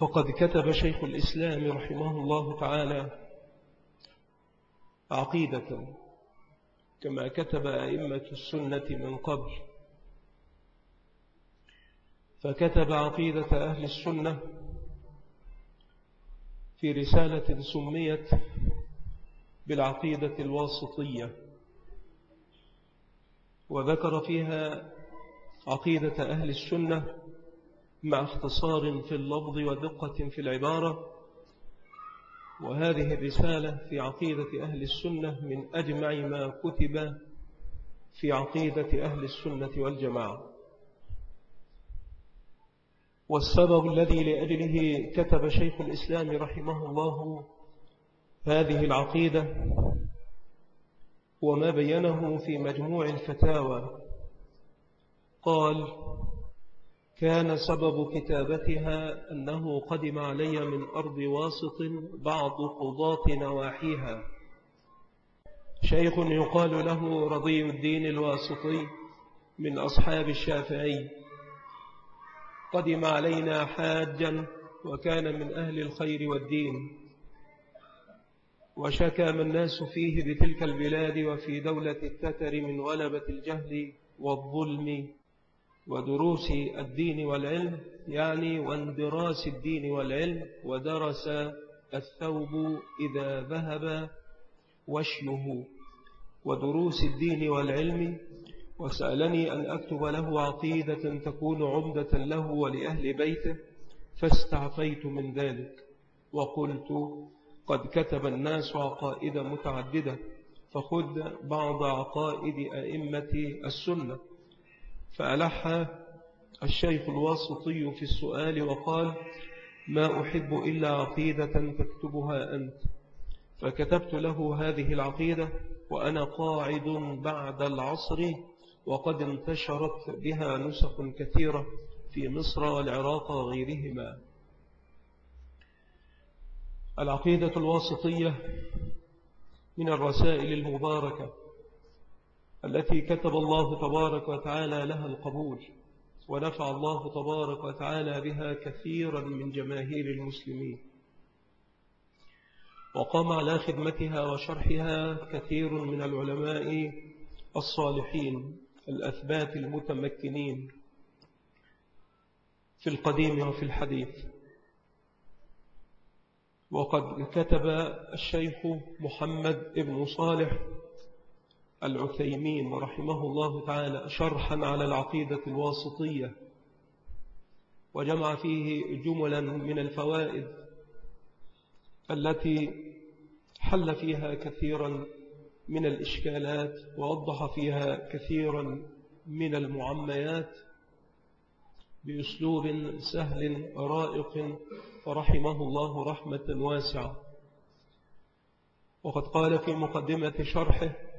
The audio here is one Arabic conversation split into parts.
فقد كتب شيخ الإسلام رحمه الله تعالى عقيدة كما كتب أئمة السنة من قبل. فكتب عقيدة أهل السنة في رسالة سميت بالعقيدة الواسطية وذكر فيها عقيدة أهل السنة مع اختصار في اللفظ ودقة في العبارة وهذه الرسالة في عقيدة أهل السنة من أجمع ما كتب في عقيدة أهل السنة والجماعة. والسبب الذي لأجله كتب شيخ الإسلام رحمه الله هذه العقيدة وما بينه في مجموع الفتاوى. قال كان سبب كتابتها أنه قدم علي من أرض واسط بعض قضاة نواحيها. شيخ يقال له رضي الدين الواسطي من أصحاب الشافعي. قدم علينا حاجا وكان من أهل الخير والدين. وشكى الناس فيه بتلك البلاد وفي دولة التتر من غلبة الجهل والظلم ودروس الدين والعلم يعني واندراس الدين والعلم ودرس الثوب إذا ذهب وشيه. ودروس الدين والعلم وسألني أن أكتب له عقيدة تكون عمدة له ولأهل بيته فاستعفيت من ذلك. وقلت قد كتب الناس عقائد متعددة فخذ بعض عقائد أئمة السنة. فألح الشيخ الواسطي في السؤال وقال ما أحب إلا عقيدة تكتبها أنت. فكتبت له هذه العقيدة وأنا قاعد بعد العصر وقد انتشرت بها نسخ كثيرة في مصر والعراق وغيرهما. العقيدة الواسطية من الرسائل المباركة التي كتب الله تبارك وتعالى لها القبول ونفع الله تبارك وتعالى بها كثيرا من جماهير المسلمين. وقام على خدمتها وشرحها كثير من العلماء الصالحين الأثبات المتمكنين في القديم وفي الحديث. وقد كتب الشيخ محمد بن صالح العثيمين رحمه الله تعالى شرحا على العقيدة الواسطية وجمع فيه جملا من الفوائد التي حل فيها كثيرا من الإشكالات ووضح فيها كثيرا من المعميات بأسلوب سهل رائق فرحمه الله رحمة واسعة. وقد قال في مقدمة شرحه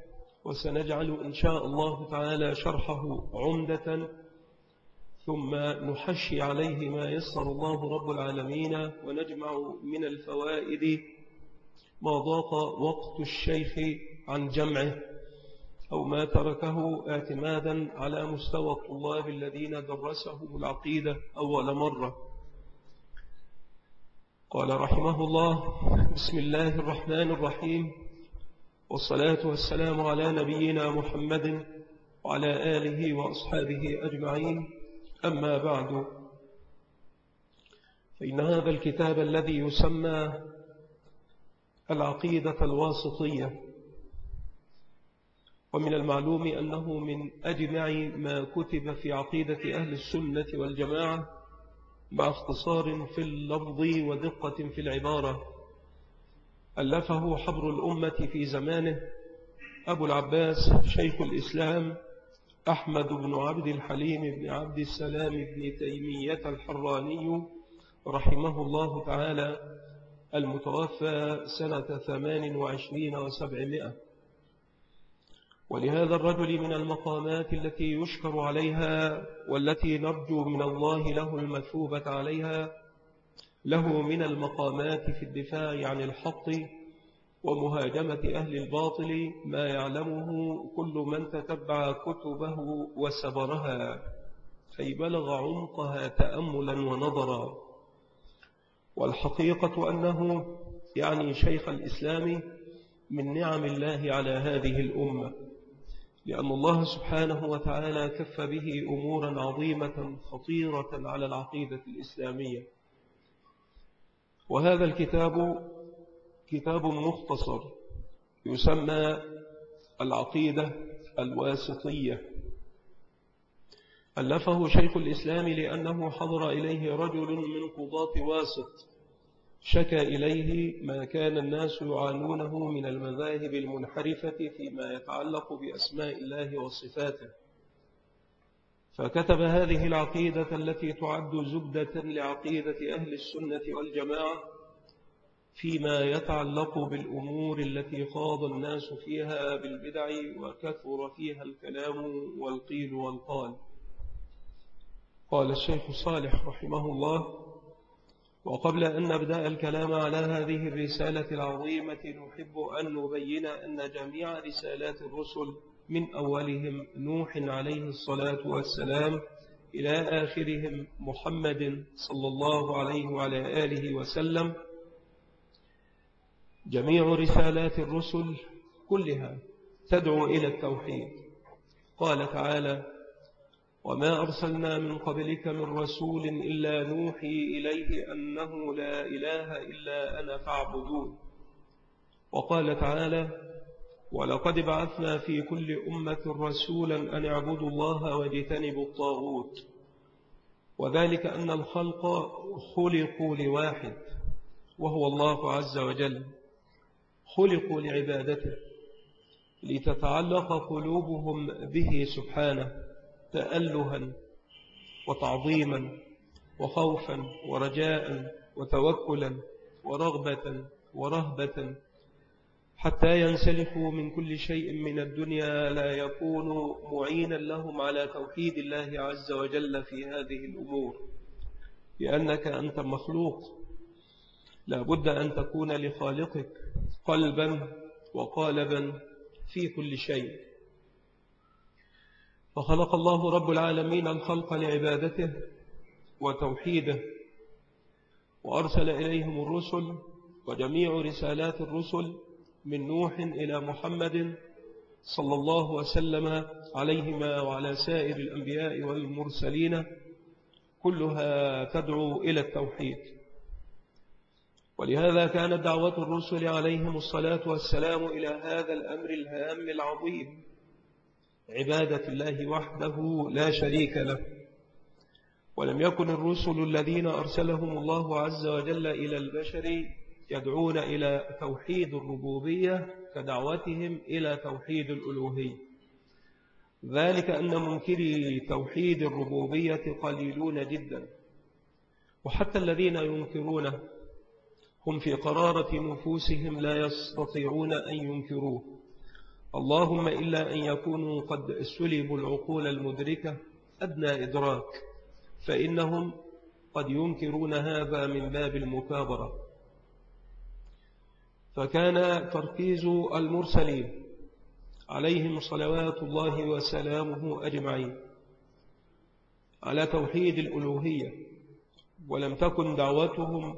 وسنجعل إن شاء الله تعالى شرحه عمدة ثم نحشي عليه ما يسر الله رب العالمين ونجمع من الفوائد ما ضاق وقت الشيخ عن جمعه أو ما تركه اعتمادا على مستوى الطلاب الذين درسهم العقيدة أول مرة. قال رحمه الله بسم الله الرحمن الرحيم. والصلاة والسلام على نبينا محمد وعلى آله وأصحابه أجمعين. أما بعد فإن هذا الكتاب الذي يسمى العقيدة الواسطية ومن المعلوم أنه من أجمع ما كتب في عقيدة أهل السنة والجماعة مع اختصار في اللفظ ودقة في العبارة. ألفه حبر الأمة في زمانه أبو العباس شيخ الإسلام أحمد بن عبد الحليم بن عبد السلام بن تيمية الحراني رحمه الله تعالى المتوفى سنة ثمان وعشرين وسبعمائة. ولهذا الرجل من المقامات التي يشكر عليها والتي نرجو من الله له المثوبة عليها له من المقامات في الدفاع عن الحق ومهاجمة أهل الباطل ما يعلمه كل من تتبع كتبه وسبرها أي بلغ عمقها تأملا ونظرا. والحقيقة أنه يعني شيخ الإسلام من نعم الله على هذه الأمة لأن الله سبحانه وتعالى كف به أمورا عظيمة خطيرة على العقيدة الإسلامية. وهذا الكتاب كتاب مختصر يسمى العقيدة الواسطية. ألفه شيخ الإسلام لأنه حضر إليه رجل من قضاة واسط شكى إليه ما كان الناس يعانونه من المذاهب المنحرفة فيما يتعلق بأسماء الله وصفاته. فكتب هذه العقيدة التي تعد زبدة لعقيدة أهل السنة والجماعة فيما يتعلق بالأمور التي خاض الناس فيها بالبدع وكثر فيها الكلام والقيل والقال. قال الشيخ صالح رحمه الله وقبل أن نبدأ الكلام على هذه الرسالة العظيمة نحب أن نبين أن جميع رسالات الرسل من أولهم نوح عليه الصلاة والسلام إلى آخرهم محمد صلى الله عليه وعلى آله وسلم. جميع رسالات الرسل كلها تدعو إلى التوحيد. قال تعالى وما أرسلنا من قبلك من رسول إلا نوحي إليه أنه لا إله إلا أنا فاعبدون. وقال تعالى ولقد بعثنا في كل أمة رسولا أن اعبدوا الله واجتنبوا الطاغوت. وذلك أن الخلق خلقوا لواحد وهو الله عز وجل. خلقوا لعبادته لتتعلق قلوبهم به سبحانه تألها وتعظيما وخوفا ورجاء وتوكلا ورغبة ورهبة حتى ينسلخوا من كل شيء من الدنيا لا يكون معينا لهم على توحيد الله عز وجل في هذه الأمور. لأنك أنت مخلوق. لا بد أن تكون لخالقك قلبا وقالبا في كل شيء. فخلق الله رب العالمين الخلق لعبادته وتوحيده وأرسل إليهم الرسل وجميع رسالات الرسل من نوح إلى محمد صلى الله وسلم عليهما وعلى سائر الأنبياء والمرسلين كلها تدعو إلى التوحيد. ولهذا كانت دعوة الرسل عليهم الصلاة والسلام إلى هذا الأمر الهام العظيم. عبادة الله وحده لا شريك له. ولم يكن الرسل الذين أرسلهم الله عز وجل إلى البشر يدعون إلى توحيد الربوبية كدعوتهم إلى توحيد الألوهية. ذلك أن منكري توحيد الربوبية قليلون جدا. وحتى الذين ينكرونه هم في قرارة نفوسهم لا يستطيعون أن ينكروه. اللهم إلا أن يكونوا قد سلبوا العقول المدركة أدنى إدراك فإنهم قد ينكرون هذا من باب المكابرة. فكان تركيز المرسلين عليهم صلوات الله وسلامه أجمعين على توحيد الألوهية ولم تكن دعوتهم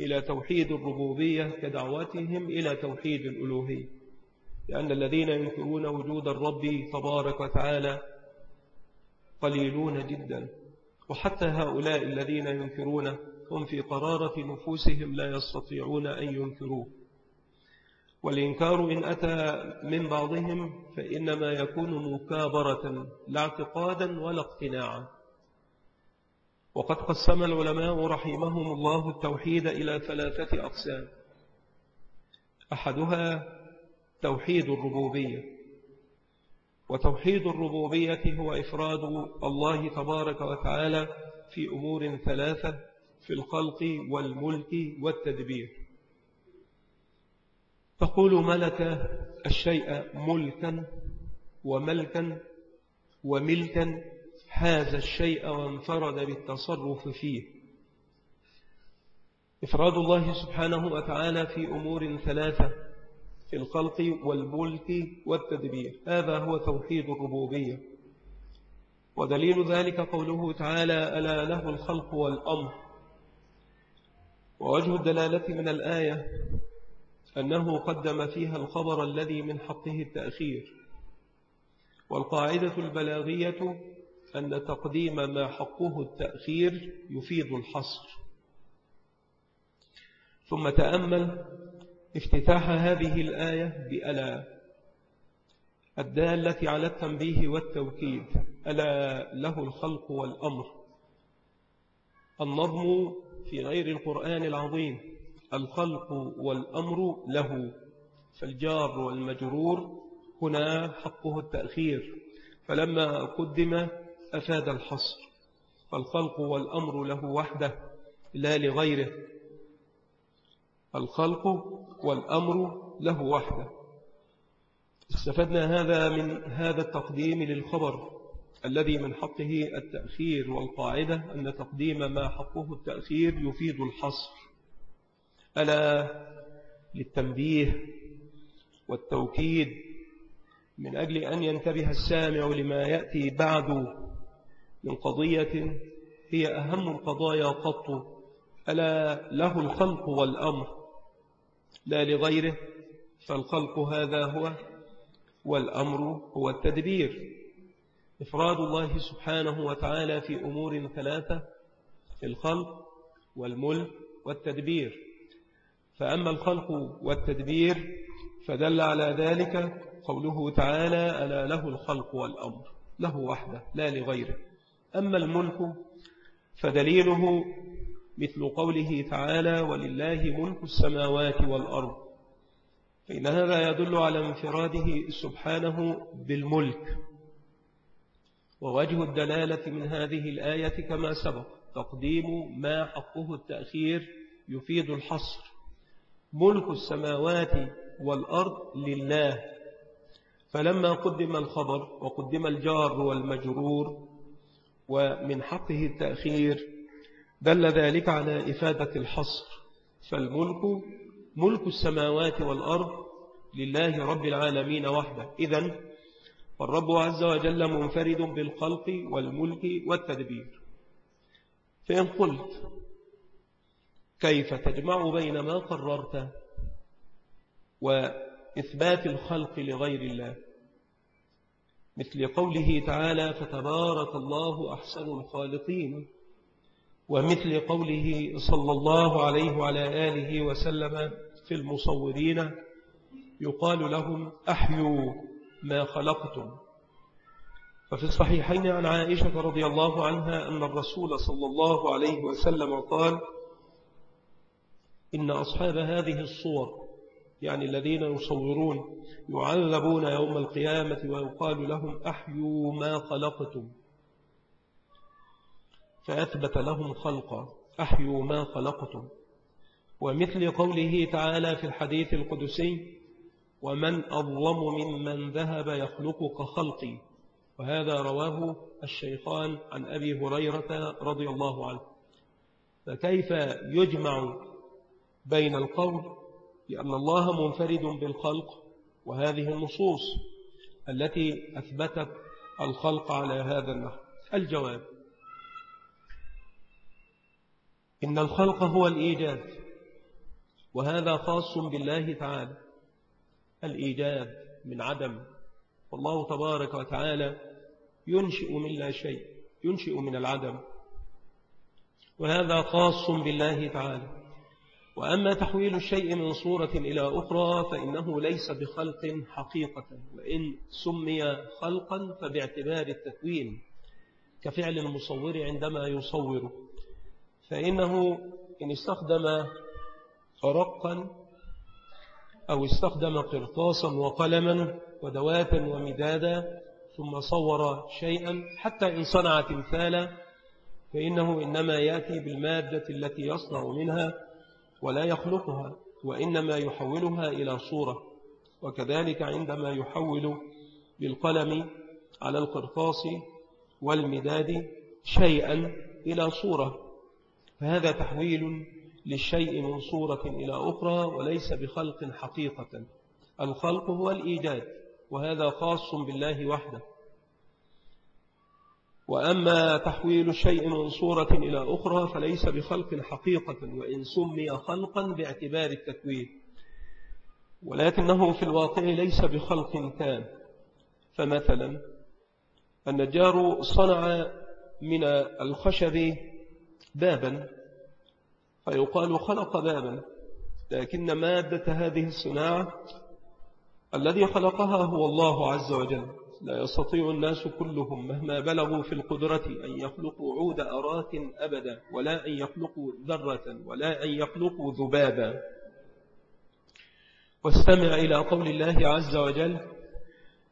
إلى توحيد الربوبية كدعوتهم إلى توحيد الألوهية لأن الذين ينكرون وجود الرب تبارك وتعالى قليلون جدا وحتى هؤلاء الذين ينكرون هم في قرارة نفوسهم لا يستطيعون أن ينكروه. والإنكار إن أتى من بعضهم فإنما يكون مكابرة لا اعتقادا ولا اقتناعا. وقد قسم العلماء رحمهم الله التوحيد إلى ثلاثة أقسام. أحدها توحيد الربوبية. وتوحيد الربوبية هو إفراد الله تبارك وتعالى في أمور ثلاثة في الخلق والملك والتدبير. تقول ملك الشيء ملكا وملكا وملكا؟ هذا الشيء وانفرد بالتصرف فيه. إفراد الله سبحانه وتعالى في أمور ثلاثة في الخلق والملك والتدبير. هذا هو توحيد الربوبية. ودليل ذلك قوله تعالى ألا له الخلق والأمر. ووجه الدلالة من الآية أنه قدم فيها الخبر الذي من حقه التأخير والقاعدة البلاغية أن تقديم ما حقه التأخير يفيد الحصر. ثم تأمل افتتاح هذه الآية بألا الدالة على التنبيه والتوكيد ألا له الخلق والأمر النظم في غير القرآن العظيم. الخلق والأمر له فالجار والمجرور هنا حقه التأخير. فلما قدم أفاد الحصر فالخلق والأمر له وحده لا لغيره. الخلق والأمر له وحده. استفدنا هذا من هذا التقديم للخبر الذي من حقه التأخير والقاعدة أن تقديم ما حقه التأخير يفيد الحصر. ألا للتنبيه والتوكيد من أجل أن ينتبه السامع لما يأتي بعد من قضية هي أهم القضايا قط. ألا له الخلق والأمر لا لغيره فالخلق هذا هو والأمر هو التدبير. إفراد الله سبحانه وتعالى في أمور ثلاثة الخلق والملك والتدبير. فأما الخلق والتدبير فدل على ذلك قوله تعالى ألا له الخلق والأمر له وحده لا لغيره. أما الملك فدليله مثل قوله تعالى ولله ملك السماوات والأرض. فإن هذا يدل على انفراده سبحانه بالملك. ووجه الدلالة من هذه الآية كما سبق تقديم ما حقه التأخير يفيد الحصر. ملك السماوات والأرض لله. فلما قدم الخبر وقدم الجار والمجرور ومن حقه التأخير دل ذلك على إفادة الحصر. فالملك ملك السماوات والأرض لله رب العالمين وحده. إذن فالرب عز وجل منفرد بالخلق والملك والتدبير. فإن قلت كيف تجمع بين ما قررت وإثبات الخلق لغير الله؟ مثل قوله تعالى فتبارك الله أحسن الخالقين. ومثل قوله صلى الله عليه وعلى آله وسلم في المصورين يقال لهم أحيوا ما خلقتم. ففي الصحيحين عن عائشة رضي الله عنها أن الرسول صلى الله عليه وسلم قال إن أصحاب هذه الصور يعني الذين يصورون يعذبون يوم القيامة ويقال لهم أحيوا ما خلقتم. فأثبت لهم خلقا أحيوا ما خلقتم. ومثل قوله تعالى في الحديث القدسي ومن أظلم ممن ذهب يخلق كخلقي. وهذا رواه الشيخان عن أبي هريرة رضي الله عنه. فكيف يجمع بين القول لأن الله منفرد بالخلق وهذه النصوص التي أثبتت الخلق على هذا النحو. الجواب إن الخلق هو الإيجاد وهذا خاص بالله تعالى. الإيجاد من عدم والله تبارك وتعالى ينشئ من لا شيء ينشئ من العدم. وهذا خاص بالله تعالى. وأما تحويل الشيء من صورة إلى أخرى فإنه ليس بخلق حقيقة وإن سمي خلقا فباعتبار التكوين كفعل المصور عندما يصور فإنه إن استخدم رقا أو استخدم قرطاسا وقلما ودوات ومدادا ثم صور شيئا حتى إن صنع تمثالا فإنه إنما يأتي بالمادة التي يصنع منها ولا يخلقها وإنما يحولها إلى صورة. وكذلك عندما يحول بالقلم على القرطاس والمداد شيئا إلى صورة. فهذا تحويل للشيء من صورة إلى أخرى وليس بخلق حقيقة. الخلق هو الإيجاد وهذا خاص بالله وحده. وأما تحويل الشيء من صورة إلى أخرى فليس بخلق حقيقة وإن سمي خلقا باعتبار التكوين. ولكنه في الواقع ليس بخلق تام فمثلا النجار صنع من الخشب بابا فيقال خلق بابا لكن مادة هذه الصناعة الذي خلقها هو الله عز وجل. لا يستطيع الناس كلهم مهما بلغوا في القدرة أن يخلقوا عود أرات أبدا ولا أن يخلقوا ذرة ولا أن يخلقوا ذبابا. واستمع إلى قول الله عز وجل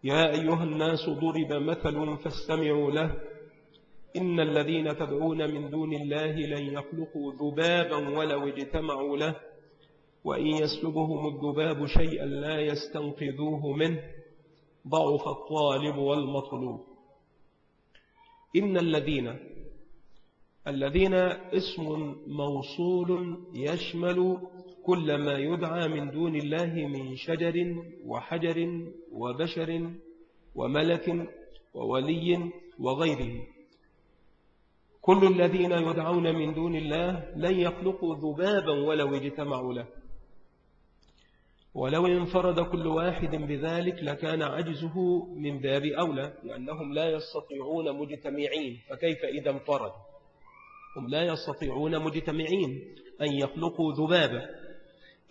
يا أيها الناس ضرب مثل فاستمعوا له إن الذين تدعون من دون الله لن يخلقوا ذبابا ولو اجتمعوا له وإن يسلبهم الذباب شيئا لا يستنقذوه منه. ضعف الطالب والمطلوب. إن الذين الذين اسم موصول يشمل كل ما يدعى من دون الله من شجر وحجر وبشر وملك وولي وغيره. كل الذين يدعون من دون الله لن يخلقوا ذبابا ولو اجتمعوا له. ولو انفرد كل واحد بذلك لكان عجزه من باب أولى لأنهم لا يستطيعون مجتمعين. فكيف إذا انفرد؟ هم لا يستطيعون مجتمعين أن يخلقوا ذبابا.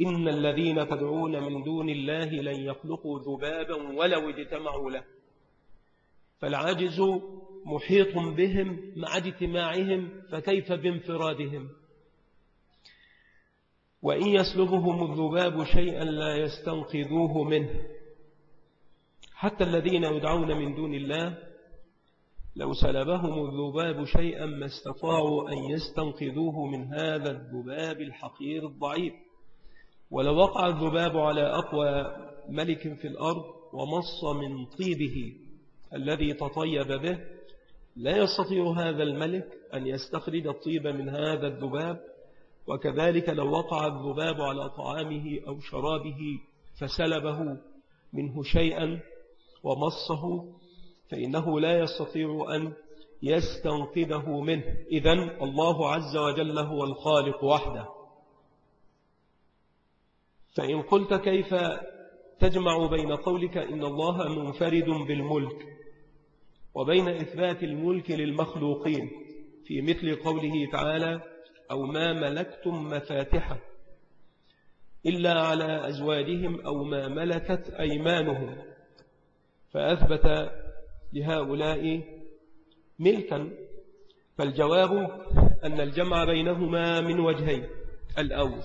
إن الذين تدعون من دون الله لن يخلقوا ذبابا ولو اجتمعوا له. فالعجز محيط بهم مع اجتماعهم فكيف بانفرادهم؟ وإن يسلبهم الذباب شيئا لا يستنقذوه منه. حتى الذين يدعون من دون الله لو سلبهم الذباب شيئا ما استطاعوا أن يستنقذوه من هذا الذباب الحقير الضعيف. ولو وقع الذباب على أقوى ملك في الأرض ومص من طيبه الذي تطيب به لا يستطيع هذا الملك أن يستخرج الطيب من هذا الذباب. وكذلك لو وقع الذباب على طعامه أو شرابه فسلبه منه شيئا ومصه فإنه لا يستطيع أن يستنقذه منه. إذن الله عز وجل هو الخالق وحده. فإن قلت كيف تجمع بين قولك إن الله منفرد بالملك وبين إثبات الملك للمخلوقين في مثل قوله تعالى أو ما ملكتم مفاتحه إلا على أزواجهم أو ما ملكت أيمانهم فأثبت لهؤلاء ملكا. فالجواب أن الجمع بينهما من وجهين. الأول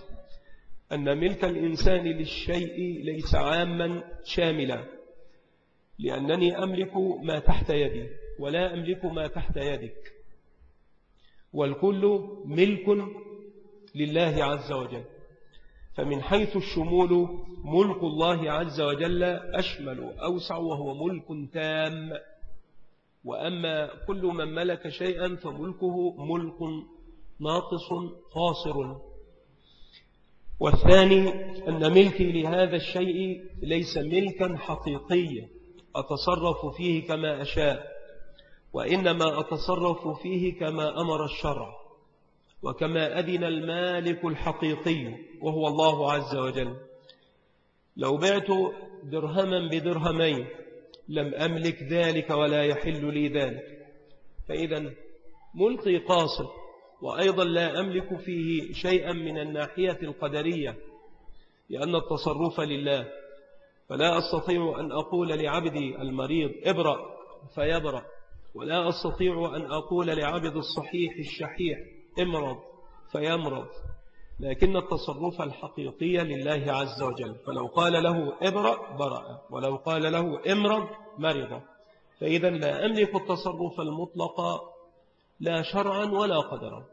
أن ملك الإنسان للشيء ليس عاما شاملا لأنني أملك ما تحت يدي ولا أملك ما تحت يدك. والكل ملك لله عز وجل. فمن حيث الشمول ملك الله عز وجل أشمل أوسع وهو ملك تام. وأما كل من ملك شيئا فملكه ملك ناقص قاصر. والثاني أن ملكي لهذا الشيء ليس ملكا حقيقيا أتصرف فيه كما أشاء. وإنما أتصرف فيه كما أمر الشرع وكما أذن المالك الحقيقي وهو الله عز وجل. لو بعت درهما بدرهمين لم أملك ذلك ولا يحل لي ذلك. فإذا ملقي قاصر وأيضا لا أملك فيه شيئا من الناحية القدرية لأن التصرف لله. فلا أستطيع أن أقول لعبدي المريض ابرأ فيبرأ. ولا أستطيع أن أقول لعبد الصحيح الشحيح امرض فيمرض. لكن التصرف الحقيقي لله عز وجل. فلو قال له ابرأ برأ. ولو قال له امرض مرض. فإذا لا أملك التصرف المطلق لا شرعا ولا قدرا.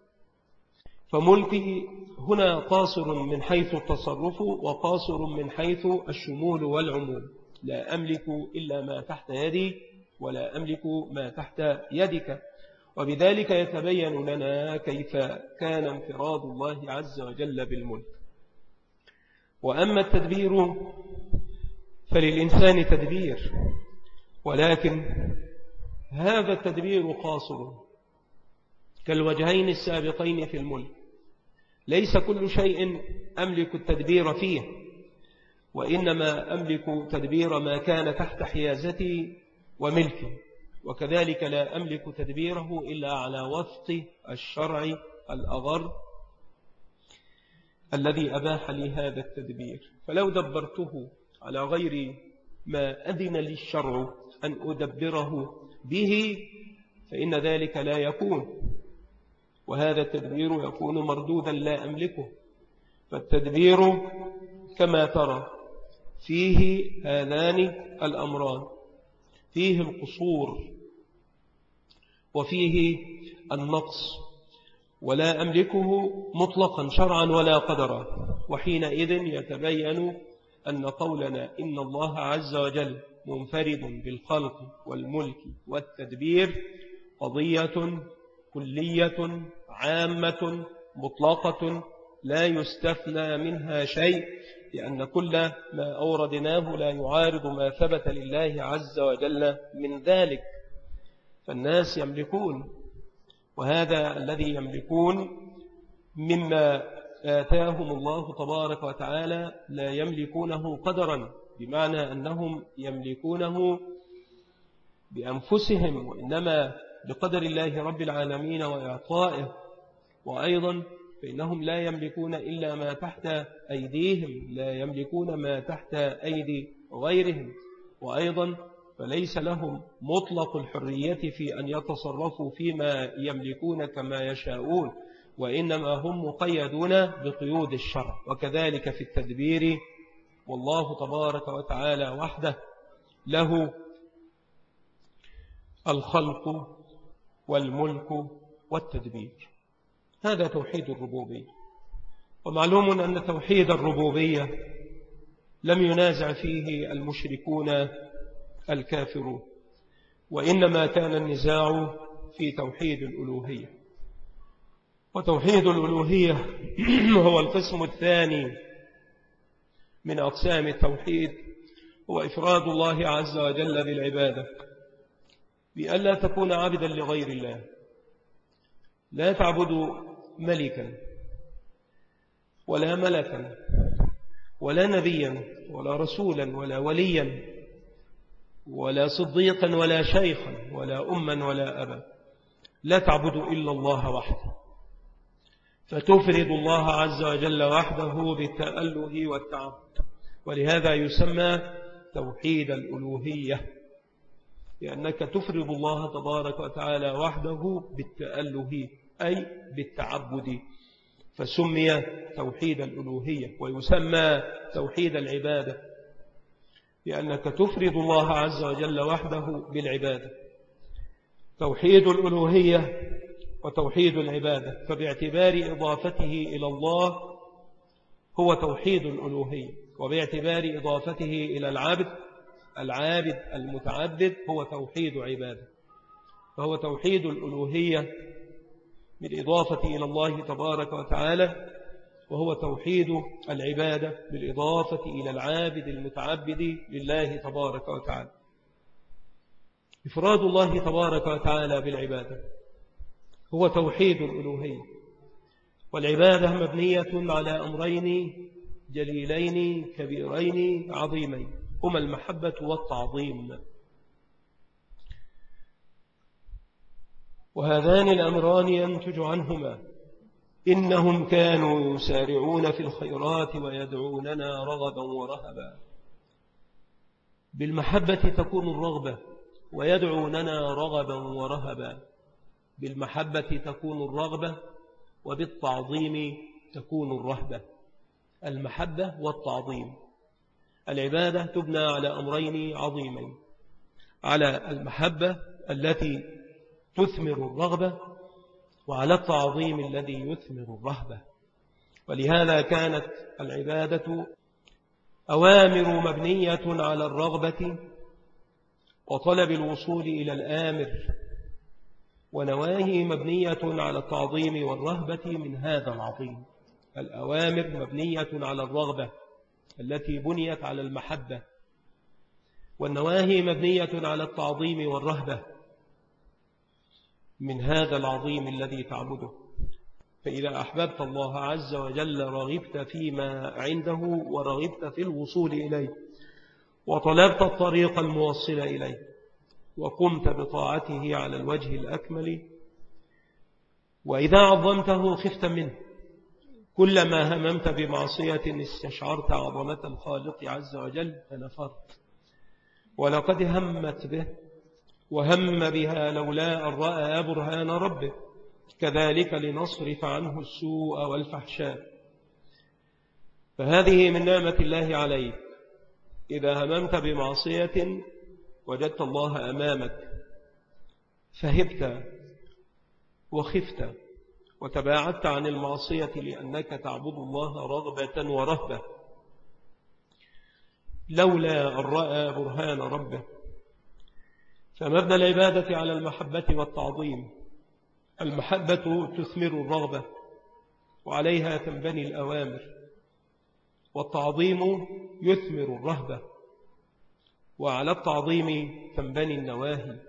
فملكه هنا قاصر من حيث التصرف وقاصر من حيث الشمول والعموم لا أملك إلا ما تحت يدي ولا أملك ما تحت يدك. وبذلك يتبين لنا كيف كان انفراد الله عز وجل بالملك. وأما التدبير فللإنسان تدبير ولكن هذا التدبير قاصر. كالوجهين السابقين في الملك ليس كل شيء أملك التدبير فيه وإنما أملك تدبير ما كان تحت حيازتي وملكي وكذلك لا أملك تدبيره إلا على وفق الشرع الأغر الذي أباح لي هذا التدبير. فلو دبرته على غير ما أذن لي الشرع أن أدبره به فإن ذلك لا يكون وهذا التدبير يكون مردودا لا أملكه. فالتدبير كما ترى فيه هذان الأمران. فيه القصور وفيه النقص ولا أملكه مطلقا شرعا ولا قدرا. وحينئذ يتبين أن قولنا إن الله عز وجل منفرد بالخلق والملك والتدبير قضية كلية عامة مطلقة لا يستثنى منها شيء لأن كل ما أوردناه لا يعارض ما ثبت لله عز وجل من ذلك. فالناس يملكون وهذا الذي يملكون مما آتاهم الله تبارك وتعالى لا يملكونه قدرا بمعنى أنهم يملكونه بأنفسهم وإنما بقدر الله رب العالمين وإعطائه. وأيضا فإنهم لا يملكون إلا ما تحت أيديهم لا يملكون ما تحت أيدي غيرهم. وأيضا فليس لهم مطلق الحرية في أن يتصرفوا فيما يملكون كما يشاءون وإنما هم مقيدون بقيود الشرع. وكذلك في التدبير والله تبارك وتعالى وحده له الخلق والملك والتدبير. هذا توحيد الربوبية. ومعلوم أن توحيد الربوبية لم ينازع فيه المشركون الكافرون وإنما كان النزاع في توحيد الألوهية. وتوحيد الألوهية هو القسم الثاني من أقسام التوحيد هو إفراد الله عز وجل بالعبادة بألا تكون عبدا لغير الله. لا تعبد ملكا ولا ملكا ولا نبيا ولا رسولا ولا وليا ولا صديقا ولا شيخا ولا أما ولا أبا. لا تعبد إلا الله وحده. فتفرد الله عز وجل وحده بالتأله والتعبد ولهذا يسمى توحيد الألوهية لأنك تفرد الله تبارك وتعالى وحده بالتأله. أي بالتعبد فسمي توحيد الألوهية ويسمى توحيد العبادة لأنك تفرد الله عز وجل وحده بالعبادة. توحيد الألوهية وتوحيد العبادة فباعتبار إضافته إلى الله هو توحيد الألوهية وباعتبار إضافته إلى العبد العابد المتعبد هو توحيد عبادة. فهو توحيد الألوهية بالإضافة إلى الله تبارك وتعالى وهو توحيد العبادة بالإضافة إلى العابد المتعبد لله تبارك وتعالى. إفراد الله تبارك وتعالى بالعبادة هو توحيد الألوهية. والعبادة مبنية على أمرين جليلين كبيرين عظيمين هما المحبة والتعظيم. وهذان الأمران ينتج عنهما إنهم كانوا يسارعون في الخيرات ويدعوننا رغبا ورهبا. بالمحبة تكون الرغبة ويدعوننا رغبا ورهبا. بالمحبة تكون الرغبة وبالتعظيم تكون الرهبة. المحبة والتعظيم. العبادة تبنى على أمرين عظيمين على المحبة التي تثمر الرغبة وعلى التعظيم الذي يثمر الرهبة. ولهذا كانت العبادة أوامر مبنية على الرغبة وطلب الوصول إلى الآمر ونواهي مبنية على التعظيم والرهبة من هذا العظيم. الأوامر مبنية على الرغبة التي بنيت على المحبة والنواهي مبنية على التعظيم والرهبة من هذا العظيم الذي تعبده. فإذا أحببت الله عز وجل رغبت فيما عنده ورغبت في الوصول إليه وطلبت الطريق الموصل إليه وقمت بطاعته على الوجه الأكمل وإذا عظمته خفت منه. كلما هممت بمعصية استشعرت عظمة الخالق عز وجل فنفرت. ولقد همت به وهم بها لولا أن رأى برهان ربه. كذلك لنصرف عنه السوء والفحشاء. فهذه من نعمة الله عليك. إذا هممت بمعصية وجدت الله أمامك. فهبت وخفت وتباعدت عن المعصية لأنك تعبد الله رغبة ورهبة. لولا أن رأى برهان ربه. فمبنى العبادة على المحبة والتعظيم. المحبة تثمر الرغبة وعليها تنبني الأوامر والتعظيم يثمر الرهبة وعلى التعظيم تنبني النواهي.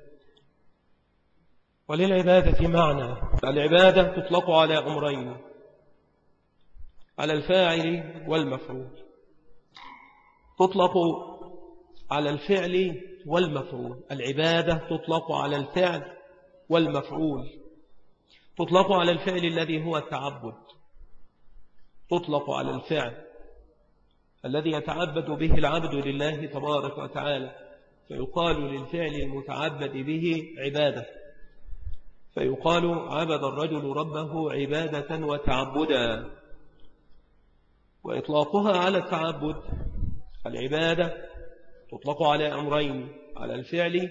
وللعبادة معنى. العبادة تطلق على أمرين على الفاعل والمفعول. تطلق على الفعل والمفعول. العبادة تطلق على الفعل والمفعول. تطلق على الفعل الذي هو التعبد. تطلق على الفعل الذي يتعبد به العبد لله تبارك وتعالى. فيقال للفعل المتعبد به عبادة. فيقال عبد الرجل ربه عبادة وتعبدا. وإطلاقها على التعبد العبادة تطلق على أمرين على الفعل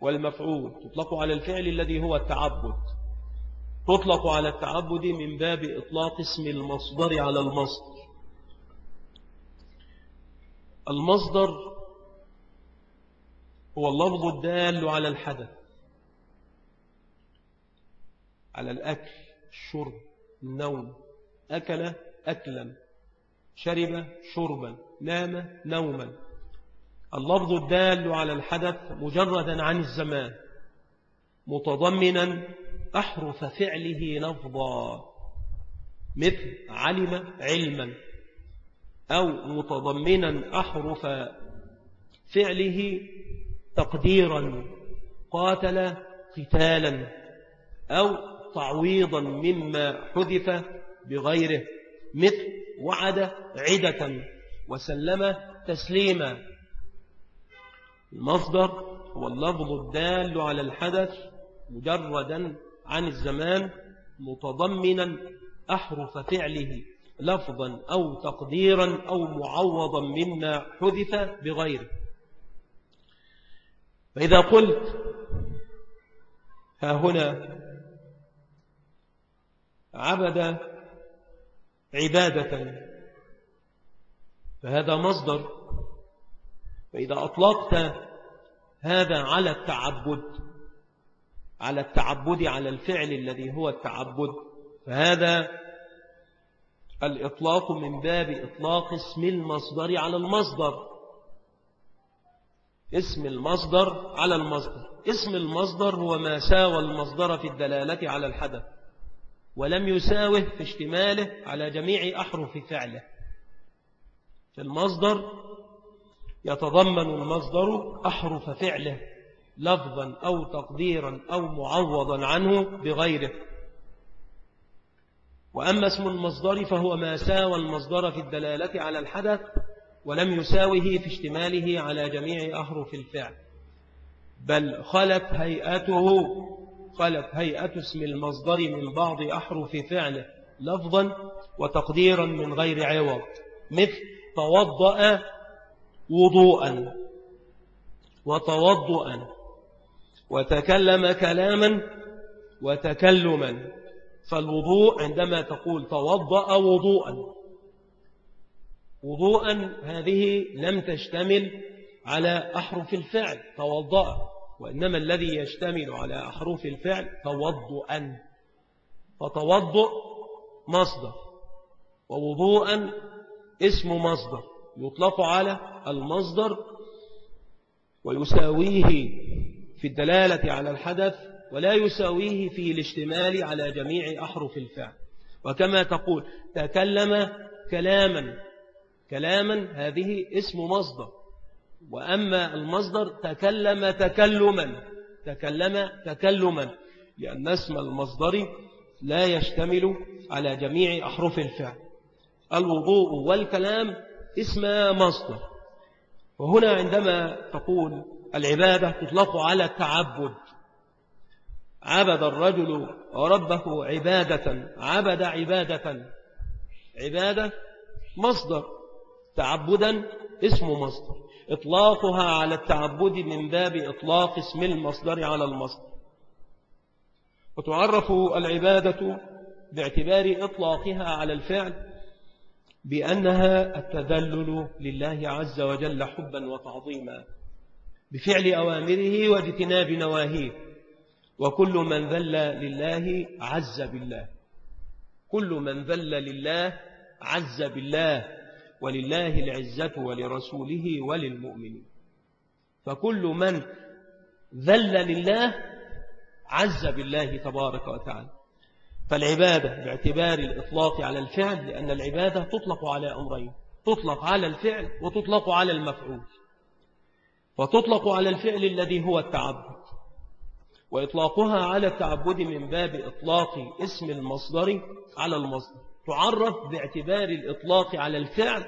والمفعول تطلق على الفعل الذي هو التعبد. تطلق على التعبد من باب إطلاق اسم المصدر على المصدر. المصدر هو اللفظ الدال على الحدث على الأكل الشرب النوم أكل أكلا شرب شربا نام نوما. اللفظ الدال على الحدث مجردا عن الزمان متضمنا أحرف فعله لفظا مثل علم علما أو متضمنا أحرف فعله تقديرا قاتل قتالا أو تعويضا مما حذف بغيره مثل وعد عدة وسلم تسليما. المصدر هو اللفظ الدال على الحدث مجردا عن الزمان متضمنا أحرف فعله لفظا أو تقديرا أو معوضا مما حذف بغيره. فإذا قلت ها هنا عبد عبادة فهذا مصدر فإذا أطلقت هذا على التعبد على التعبد على الفعل الذي هو التعبد فهذا الإطلاق من باب إطلاق اسم المصدر على المصدر. اسم المصدر على المصدر. اسم المصدر هو ما ساوى المصدر في الدلالة على الحدث ولم يساوه في اشتماله على جميع أحرف فعله. في المصدر يتضمن المصدر أحرف فعله لفظا أو تقديرا أو معوضا عنه بغيره. وأما اسم المصدر فهو ما ساوى المصدر في الدلالة على الحدث ولم يساوه في اشتماله على جميع أحرف الفعل. بل خلت هيئته خلت هيئة اسم المصدر من بعض أحرف فعله لفظا وتقديرا من غير عوض. مثل توضأ وضوءا وتوضؤا وتكلم كلاما وتكلما. فالوضوء عندما تقول توضأ وضوءا. وضوءا هذه لم تشتمل على أحرف الفعل توضأ. وإنما الذي يشتمل على أحرف الفعل توضؤا. فتوضؤ مصدر ووضوءا اسم مصدر. يطلق على المصدر ويساويه في الدلالة على الحدث ولا يساويه في الاشتمال على جميع أحرف الفعل. وكما تقول تكلم كلاما كلاما هذه اسم مصدر. وأما المصدر تكلم تكلما تكلم تكلما لأن اسم المصدر لا يشتمل على جميع أحرف الفعل. الوضوء والكلام اسم مصدر. وهنا عندما تقول العبادة تطلق على التعبد عبد الرجل ربه عبادة عبد عبادة. عبادة مصدر. تعبدا اسم مصدر. إطلاقها على التعبد من باب إطلاق اسم المصدر على المصدر. وتعرف العبادة باعتبار إطلاقها على الفعل بأنها التذلل لله عز وجل حبا وتعظيما بفعل أوامره واجتناب نواهيه. وكل من ذل لله عز بالله كل من ذل لله عز بالله ولله العزة ولرسوله وللمؤمنين. فكل من ذل لله عز بالله تبارك وتعالى. فالعبادة باعتبار الإطلاق على الفعل لأن العبادة تطلق على أمرين تطلق على الفعل وتطلق على المفعول وتطلق على الفعل الذي هو التعبد وإطلاقها على التعبد من باب إطلاق اسم المصدر على المصدر تعرف باعتبار الإطلاق على الفعل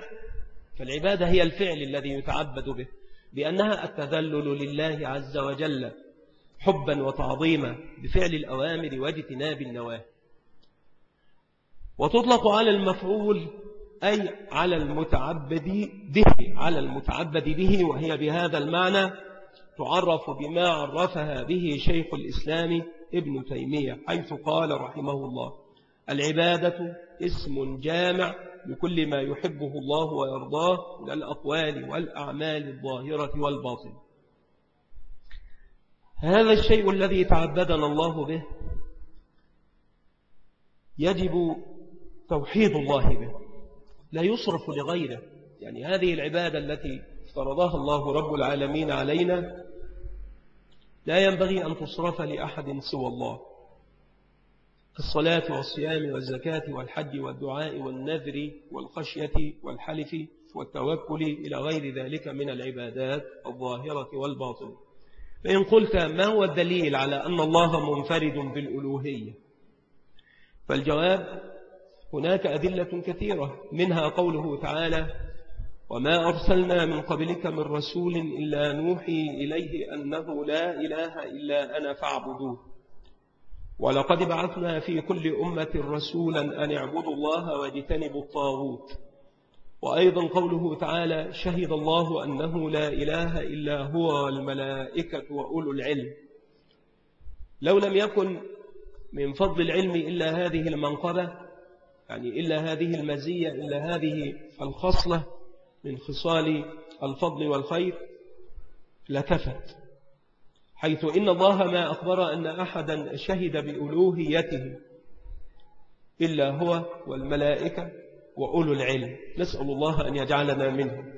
فالعبادة هي الفعل الذي يتعبد به بأنها التذلل لله عز وجل حبا وتعظيما بفعل الأوامر واجتناب النواهي. وتطلق على المفعول أي على المتعبد به على المتعبد به وهي بهذا المعنى تعرف بما عرفها به شيخ الإسلام ابن تيمية حيث قال رحمه الله العبادة اسم جامع لكل ما يحبه الله ويرضاه من الأقوال والأعمال الظاهرة والباطن هذا الشيء الذي تعبدنا الله به يجب توحيد الله به. لا يصرف لغيره. يعني هذه العبادة التي افترضها الله رب العالمين علينا لا ينبغي أن تصرف لأحد سوى الله. الصلاة والصيام والزكاة والحج والدعاء والنذر والخشية والحلف والتوكل إلى غير ذلك من العبادات الظاهرة والباطنة. فإن قلت ما هو الدليل على أن الله منفرد بالألوهية؟ فالجواب هناك أدلة كثيرة منها قوله تعالى وما أرسلنا من قبلك من رسول إلا نوحي إليه أنه لا إله إلا أنا فاعبدوه. ولقد بعثنا في كل أمة رسولا أن اعبدوا الله واجتنبوا الطاغوت. وأيضا قوله تعالى شهد الله أنه لا إله إلا هو والملائكة وأولو العلم. لو لم يكن من فضل العلم إلا هذه المنقبة يعني إلا هذه المزية إلا هذه الخصلة من خصال الفضل والخير لكفت. حيث إن الله ما أخبر أن أحدا شهد بألوهيته إلا هو والملائكة وأولو العلم. نسأل الله أن يجعلنا منهم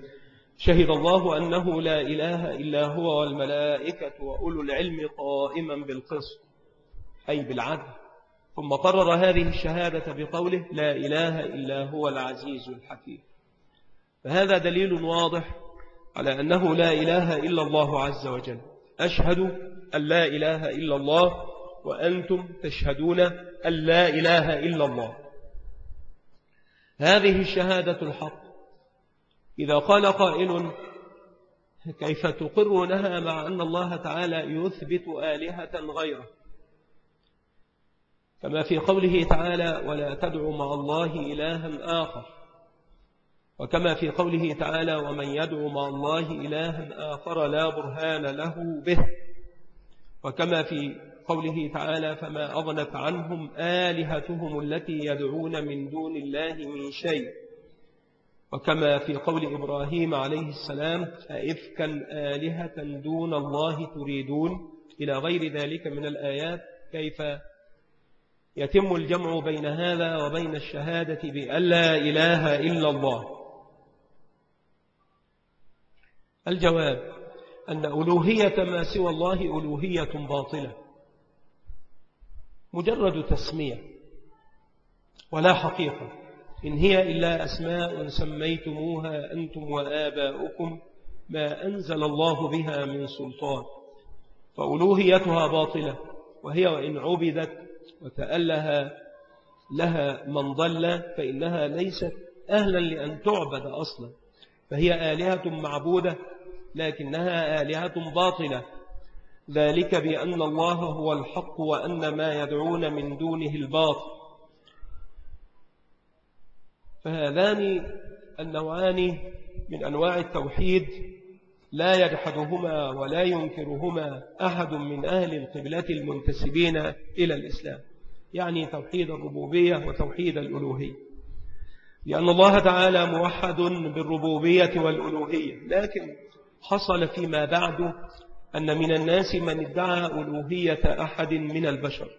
شهد الله أنه لا إله إلا هو والملائكة وأولو العلم قائما بالقسط أي بالعدل. ثم قرر هذه الشهادة بقوله لا إله إلا هو العزيز الحكيم. فهذا دليل واضح على أنه لا إله إلا الله عز وجل. أشهد أن لا إله إلا الله وأنتم تشهدون أن لا إله إلا الله. هذه الشهادة الحق. إذا قال قائل كيف تقرونها مع أن الله تعالى يثبت آلهة غيره؟ كما في قوله تعالى ولا تدعوا مع الله إلها آخر. وكما في قوله تعالى ومن يدعو مع الله إلها آخر لا برهان له به. وكما في قوله تعالى فما أغنت عنهم آلهتهم التي يدعون من دون الله من شيء. وكما في قول إبراهيم عليه السلام أئفكا آلهة دون الله تريدون. إلى غير ذلك من الآيات كيف يتم الجمع بين هذا وبين الشهادة بأن لا إله إلا الله. الجواب أن ألوهية ما سوى الله ألوهية باطلة. مجرد تسمية ولا حقيقة. إن هي إلا أسماء سميتموها أنتم وآباؤكم ما أنزل الله بها من سلطان. فألوهيتها باطلة وهي وإن عبدت وتأله لها من ضل فإنها ليست أهلا لأن تعبد أصلا. فهي آلهة معبودة لكنها آلهة باطلة. ذلك بأن الله هو الحق وأن ما يدعون من دونه الباطل. فهذان النوعان من أنواع التوحيد لا يجحدهما ولا ينكرهما أحد من أهل القبلة المنتسبين إلى الإسلام. يعني توحيد الربوبية وتوحيد الألوهية. لأن الله تعالى موحد بالربوبية والألوهية. لكن حصل فيما بعد أن من الناس من ادعى ألوهية أحد من البشر.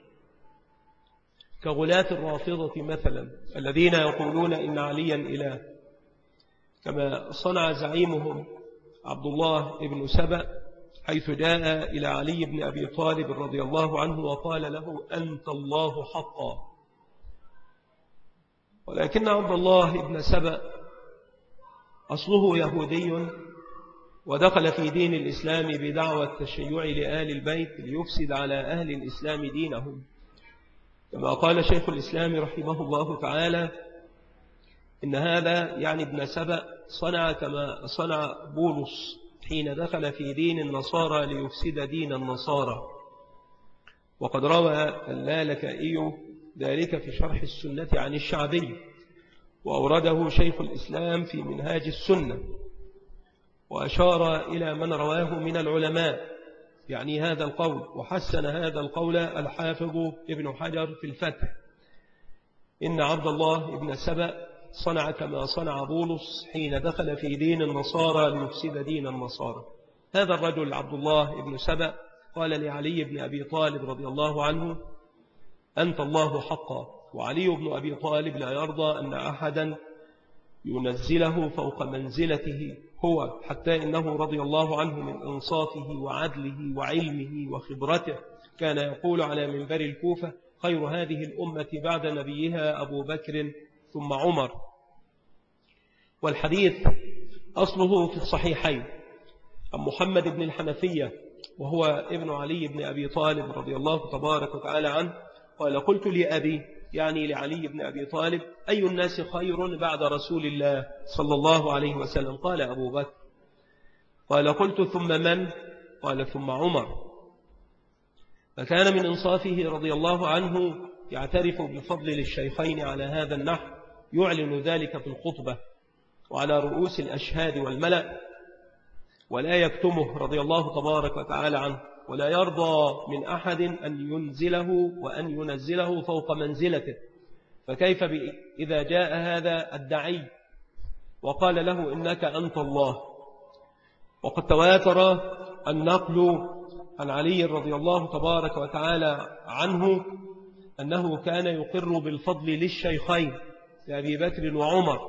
كغلاة الرافضة مثلا الذين يقولون إن عليا إله. كما صنع زعيمهم عبد الله بن سبأ حيث جاء إلى علي بن أبي طالب رضي الله عنه وقال له أنت الله حقا. ولكن عبد الله بن سبأ أصله يهودي ودخل في دين الإسلام بدعوى التشيع لآل البيت ليفسد على أهل الإسلام دينهم كما قال شيخ الإسلام رحمه الله تعالى إن هذا يعني ابن سبأ صنع كما صنع بولس حين دخل في دين النصارى ليفسد دين النصارى. وقد روى اللالكائي ذلك في شرح السنة عن الشعبي وأورده شيخ الإسلام في منهاج السنة. وأشار إلى من رواه من العلماء يعني هذا القول وحسن هذا القول الحافظ ابن حجر في الفتح. إن عبد الله ابن سبأ صنع كما صنع بولس حين دخل في دين النصارى ليفسد دين النصارى. هذا الرجل عبد الله ابن سبأ قال لعلي بن أبي طالب رضي الله عنه أنت الله حقا. وعلي بن أبي طالب لا يرضى أن أحدا ينزله فوق منزلته هو حتى إنه رضي الله عنه من إنصافه وعدله وعلمه وخبرته. كان يقول على منبر الكوفة خير هذه الأمة بعد نبيها أبو بكر ثم عمر. والحديث أصله في الصحيحين. عن محمد بن الحنفية وهو ابن علي بن أبي طالب رضي الله تبارك وتعالى عنه قال قلت لأبي يعني لعلي بن أبي طالب أي الناس خير بعد رسول الله صلى الله عليه وسلم؟ قال أبو بكر. قال قلت ثم من؟ قال ثم عمر. فكان من إنصافه رضي الله عنه يعترف بفضل للشيخين على هذا النحو يعلن ذلك في الخطبة وعلى رؤوس الأشهاد والملأ ولا يكتمه رضي الله تبارك وتعالى عنه ولا يرضى من أحد أن ينزله وأن ينزله فوق منزلته. فكيف إذا جاء هذا الدعي وقال له إنك أنت الله؟ وقد تواتر النقل عن علي رضي الله تبارك وتعالى عنه أنه كان يقر بالفضل للشيخين. لأبي بكر وعمر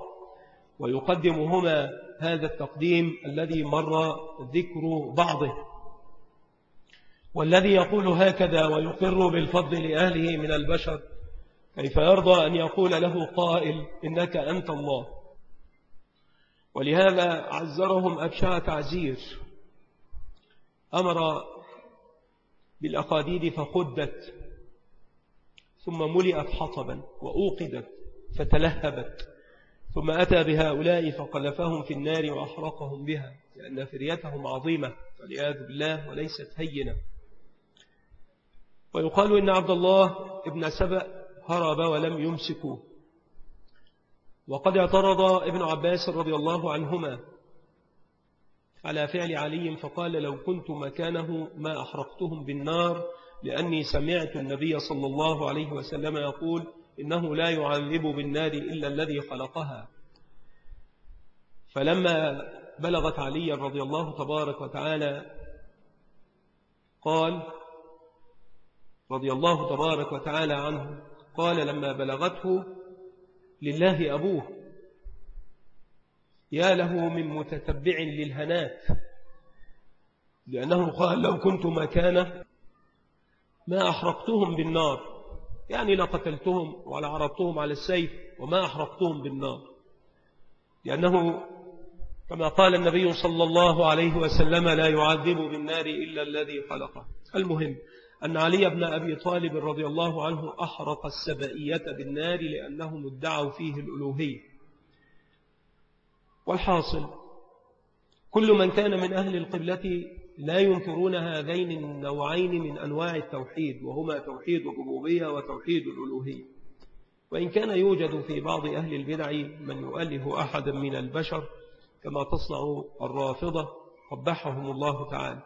ويقدمهما هذا التقديم الذي مر ذكر بعضه. والذي يقول هكذا ويقر بالفضل لأهله من البشر كيف يرضى أن يقول له قائل إنك أنت الله. ولهذا عزرهم أبشع تعزير. أمر بالأقاديد فخدت ثم ملئت حطبا وأوقدت. فتلهبت. ثم أتى بهؤلاء فقلفهم في النار وأحرقهم بها لأن فريتهم عظيمة والعياذ بالله وليست هينة. ويقال إن عبد الله ابن سبأ هرب ولم يمسكوه وقد اعترض ابن عباس رضي الله عنهما على فعل علي فقال لو كنت مكانه ما أحرقتهم بالنار لأني سمعت النبي صلى الله عليه وسلم يقول إنه لا يعذب بالنار إلا الذي خلقها. فلما بلغت علي رضي الله تبارك وتعالى قال رضي الله تبارك وتعالى عنه قال لما بلغته لله أبوه يا له من متتبع للهنات لأنه قال لو كنت مكانه ما أحرقتهم بالنار. يعني لقتلتهم ولا عرضتهم على السيف وما أحرقتهم بالنار. لأنه كما قال النبي صلى الله عليه وسلم لا يعذب بالنار إلا الذي خلقه. المهم أن علي بن أبي طالب رضي الله عنه أحرق السبائية بالنار لأنهم ادعوا فيه الألوهية. والحاصل كل من كان من أهل القبلة لا ينكرون هذين النوعين من أنواع التوحيد وهما توحيد الربوبية وتوحيد الألوهية. وإن كان يوجد في بعض أهل البدع من يؤله أحدا من البشر كما تصنع الرافضة قبحهم الله تعالى.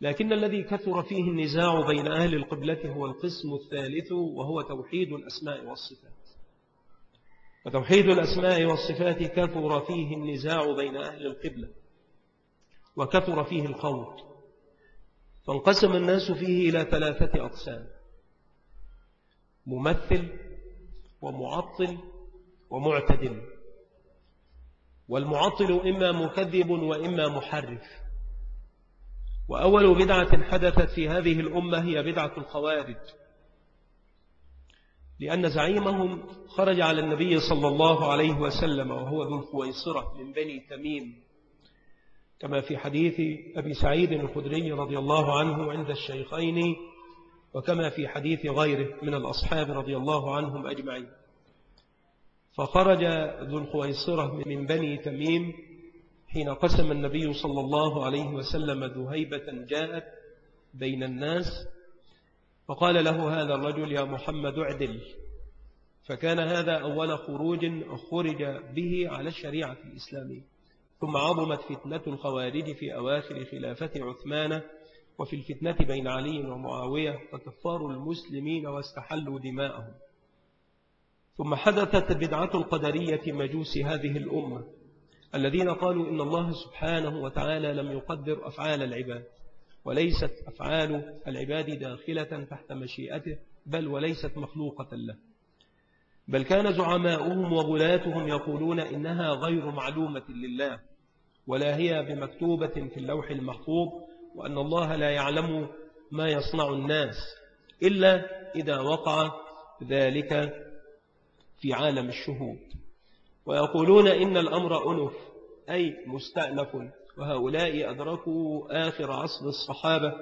لكن الذي كثر فيه النزاع بين أهل القبلة هو القسم الثالث وهو توحيد الأسماء والصفات. وتوحيد الأسماء والصفات كثر فيه النزاع بين أهل القبلة. وكثر فيه الخوض فانقسم الناس فيه إلى ثلاثة أقسام ممثل ومعطل ومعتدل. والمعطل إما مكذب وإما محرف. وأول بدعة حدثت في هذه الأمة هي بدعة الخوارج. لأن زعيمهم خرج على النبي صلى الله عليه وسلم وهو ذو الخويصرة من بني تميم. كما في حديث أبي سعيد الخدري رضي الله عنه عند الشيخين وكما في حديث غيره من الأصحاب رضي الله عنهم أجمعين. فخرج ذو الخويصرة من بني تميم حين قسم النبي صلى الله عليه وسلم ذهيبة جاءت بين الناس فقال له هذا الرجل يا محمد اعدل. فكان هذا أول خروج خرج به على الشريعة الإسلامية. ثم عظمت فتنة الخوارج في أواخر خلافة عثمان وفي الفتنة بين علي ومعاوية فكفار المسلمين واستحلوا دماءهم. ثم حدثت بدعة القدرية مجوس هذه الأمة الذين قالوا إن الله سبحانه وتعالى لم يقدر أفعال العباد وليست أفعال العباد داخلة تحت مشيئته بل وليست مخلوقة له. بل كان زعماؤهم وغلاتهم يقولون إنها غير معلومة لله ولا هي بمكتوبة في اللوح المحفوظ وأن الله لا يعلم ما يصنع الناس إلا إذا وقع ذلك في عالم الشهود. ويقولون إن الأمر أنف أي مستأنف وهؤلاء أدركوا آخر عصر الصحابة.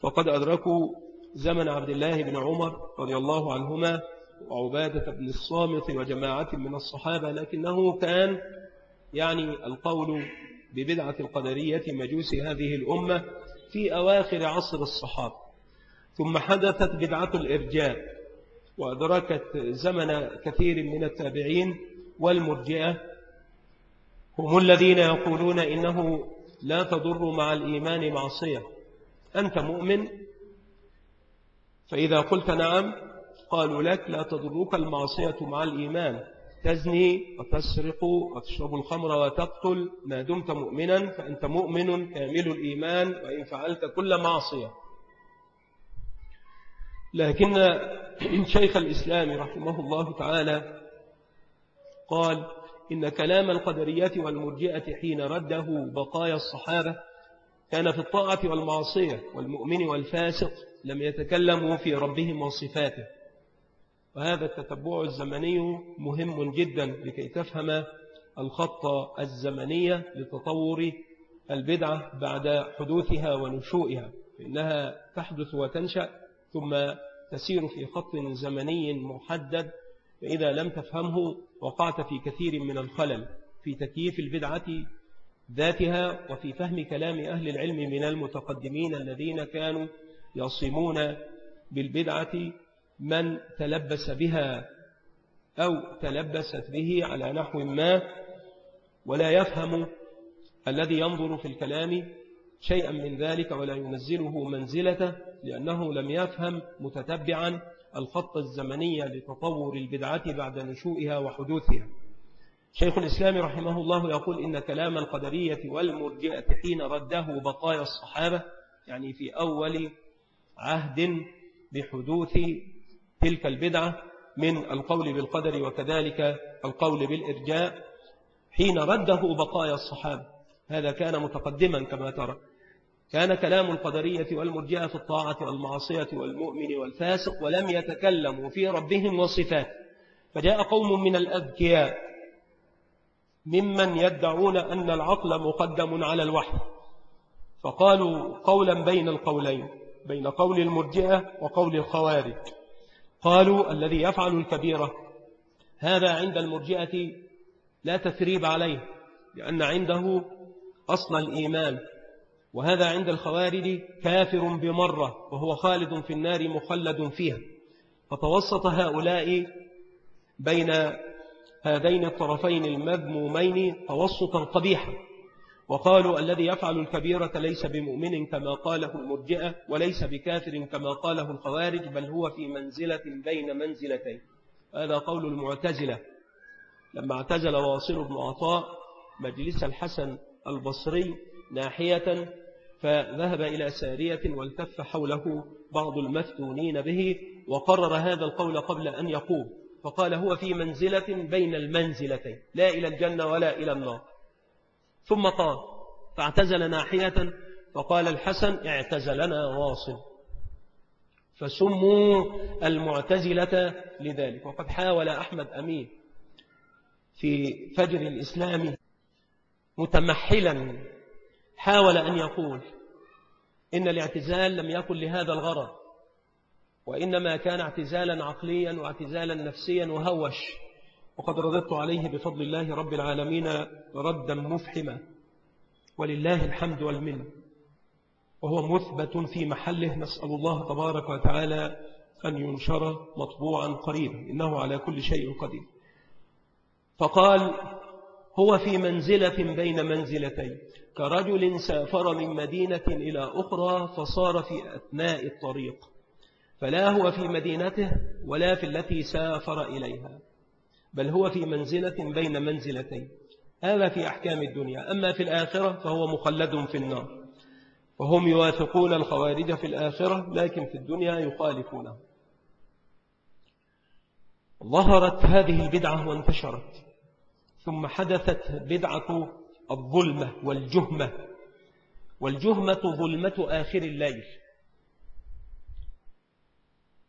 فقد أدركوا زمن عبد الله بن عمر رضي الله عنهما وعبادة بن الصامت وجماعة من الصحابة لكنه كان يعني القول ببدعة القدرية مجوس هذه الأمة في أواخر عصر الصحابة. ثم حدثت بدعة الإرجاء وأدركت زمن كثير من التابعين والمرجئة. هم الذين يقولون إنه لا تضر مع الإيمان معصية. أنت مؤمن؟ فإذا قلت نعم قالوا لك لا تضرك المعصية مع الإيمان. تزني وتسرق وتشرب الخمر وتقتل. ما دمت مؤمنا فأنت مؤمن كامل الإيمان وإن فعلت كل معصية. لكن شيخ الإسلام رحمه الله تعالى قال إن كلام القدرية والمرجئة حين رده بقايا الصحابة كان في الطاعة والمعصية والمؤمن والفاسق لم يتكلموا في ربهم وصفاته. وهذا التتبع الزمني مهم جدا لكي تفهم الخط الزمنية لتطور البدعة بعد حدوثها ونشوئها. فإنها تحدث وتنشأ ثم تسير في خط زمني محدد. فإذا لم تفهمه وقعت في كثير من الخلل في تكييف البدعة ذاتها وفي فهم كلام أهل العلم من المتقدمين الذين كانوا يصمون بالبدعة من تلبس بها أو تلبست به على نحو ما ولا يفهم الذي ينظر في الكلام شيئا من ذلك ولا ينزله منزلته لأنه لم يفهم متتبعا الخط الزمني لتطور البدعة بعد نشوئها وحدوثها. شيخ الإسلام رحمه الله يقول إن كلام القدرية والمرجئة حين رده بقايا الصحابة يعني في أول عهد بحدوث تلك البدعة من القول بالقدر وكذلك القول بالإرجاء حين رده بقايا الصحابة. هذا كان متقدما كما ترى. كان كلام القدرية والمرجئة في الطاعة والمعصية والمؤمن والفاسق ولم يتكلموا في ربهم وصفات فجاء قوم من الأذكياء ممن يدعون أن العقل مقدم على الوحي. فقالوا قولا بين القولين بين قول المرجئة وقول الخوارج. قالوا الذي يفعل الكبيرة هذا عند المرجئة لا تثريب عليه لأن عنده أصل الإيمان وهذا عند الخوارج كافر بمرة وهو خالد في النار مخلد فيها. فتوسط هؤلاء بين هذين الطرفين المذمومين توسطا قبيحا. وقالوا الذي يفعل الكبيرة ليس بمؤمن كما قاله المرجئة وليس بكافر كما قاله الخوارج بل هو في منزلة بين منزلتين. هذا قول المعتزلة. لما اعتزل واصل بن عطاء مجلس الحسن البصري ناحية فذهب إلى سارية والتف حوله بعض المفتونين به وقرر هذا القول قبل أن يقوم. فقال هو في منزلة بين المنزلتين لا إلى الجنة ولا إلى النار. ثم قال فاعتزل ناحية. فقال الحسن اعتزلنا واصل. فسموا المعتزلة لذلك. وقد حاول أحمد أمين في فجر الإسلام متمحلا. حاول أن يقول إن الاعتزال لم يكن لهذا الغرض وإنما كان اعتزالا عقليا واعتزالا نفسيا وهوش. وقد رددت عليه بفضل الله رب العالمين ردا مفحما ولله الحمد والمن وهو مثبت في محله. نسأل الله تبارك وتعالى أن ينشر مطبوعا قريبا. إنه على كل شيء قدير. فقال هو في منزلة بين منزلتين. كرجل سافر من مدينة إلى أخرى فصار في أثناء الطريق. فلا هو في مدينته ولا في التي سافر إليها. بل هو في منزلة بين منزلتين. هذا في أحكام الدنيا. أما في الآخرة فهو مخلد في النار. وهم يوافقون الخوارج في الآخرة لكن في الدنيا يخالفونه. ظهرت هذه البدعة وانتشرت. ثم حدثت بدعة الظلمة والجهمة. والجهمة ظلمة آخر الليل.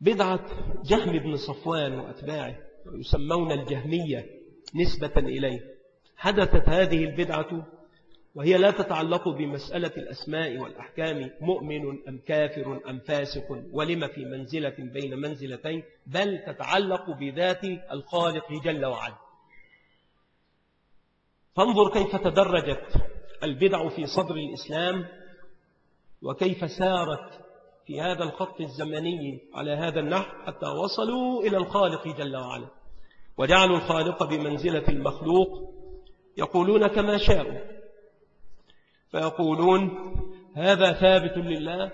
بدعة جهم بن صفوان وأتباعه. يسمون الجهمية نسبة إليه. حدثت هذه البدعة وهي لا تتعلق بمسألة الأسماء والأحكام مؤمن أم كافر أم فاسق ولم في منزلة بين منزلتين بل تتعلق بذات الخالق جل وعلا. فانظر كيف تدرجت البدع في صدر الإسلام وكيف سارت في هذا الخط الزمني على هذا النحو حتى وصلوا إلى الخالق جل وعلا. وجعلوا الخالق بمنزلة المخلوق يقولون كما شاءوا. فيقولون هذا ثابت لله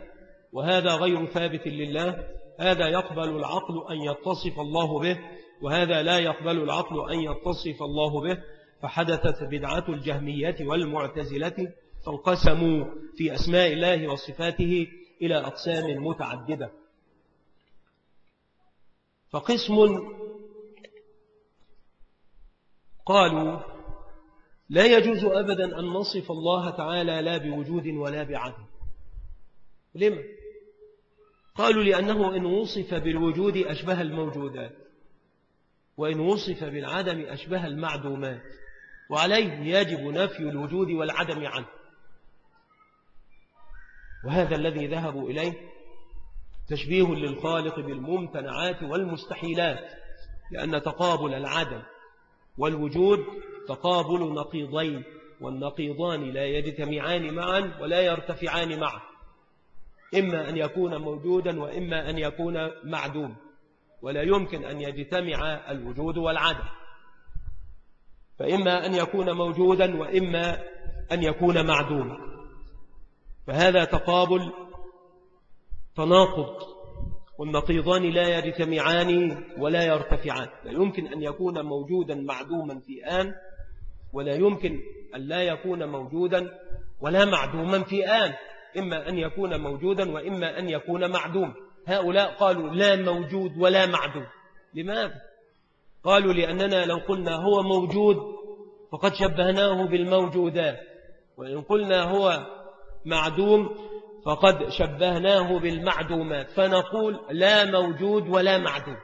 وهذا غير ثابت لله. هذا يقبل العقل أن يتصف الله به وهذا لا يقبل العقل أن يتصف الله به. فحدثت بدعة الجهمية والمعتزلة فانقسموا في أسماء الله وصفاته إلى أقسام متعددة. فقسم قالوا لا يجوز أبدا أن نصف الله تعالى لا بوجود ولا بعدم. لما؟ قالوا لأنه إن وصف بالوجود أشبه الموجودات وإن وصف بالعدم أشبه المعدومات وعليه يجب نفي الوجود والعدم عنه. وهذا الذي ذهبوا إليه تشبيه للخالق بالممتنعات والمستحيلات لأن تقابل العدم والوجود تقابل نقيضين والنقيضان لا يجتمعان معا ولا يرتفعان معا إما أن يكون موجودا وإما أن يكون معدوم ولا يمكن أن يجتمع الوجود والعدم. فإما أن يكون موجودا وإما أن يكون معدوما. فهذا تقابل تناقض والنقيضان لا يجتمعان ولا يرتفعان. لا يمكن أن يكون موجودا معدوما في آن ولا يمكن أن لا يكون موجودا ولا معدوما في آن. إما أن يكون موجودا وإما أن يكون معدوم. هؤلاء قالوا لا موجود ولا معدوم. لماذا؟ قالوا لأننا لو قلنا هو موجود فقد شبهناه بالموجودات وإن قلنا هو معدوم فقد شبهناه بالمعدومات. فنقول لا موجود ولا معدوم.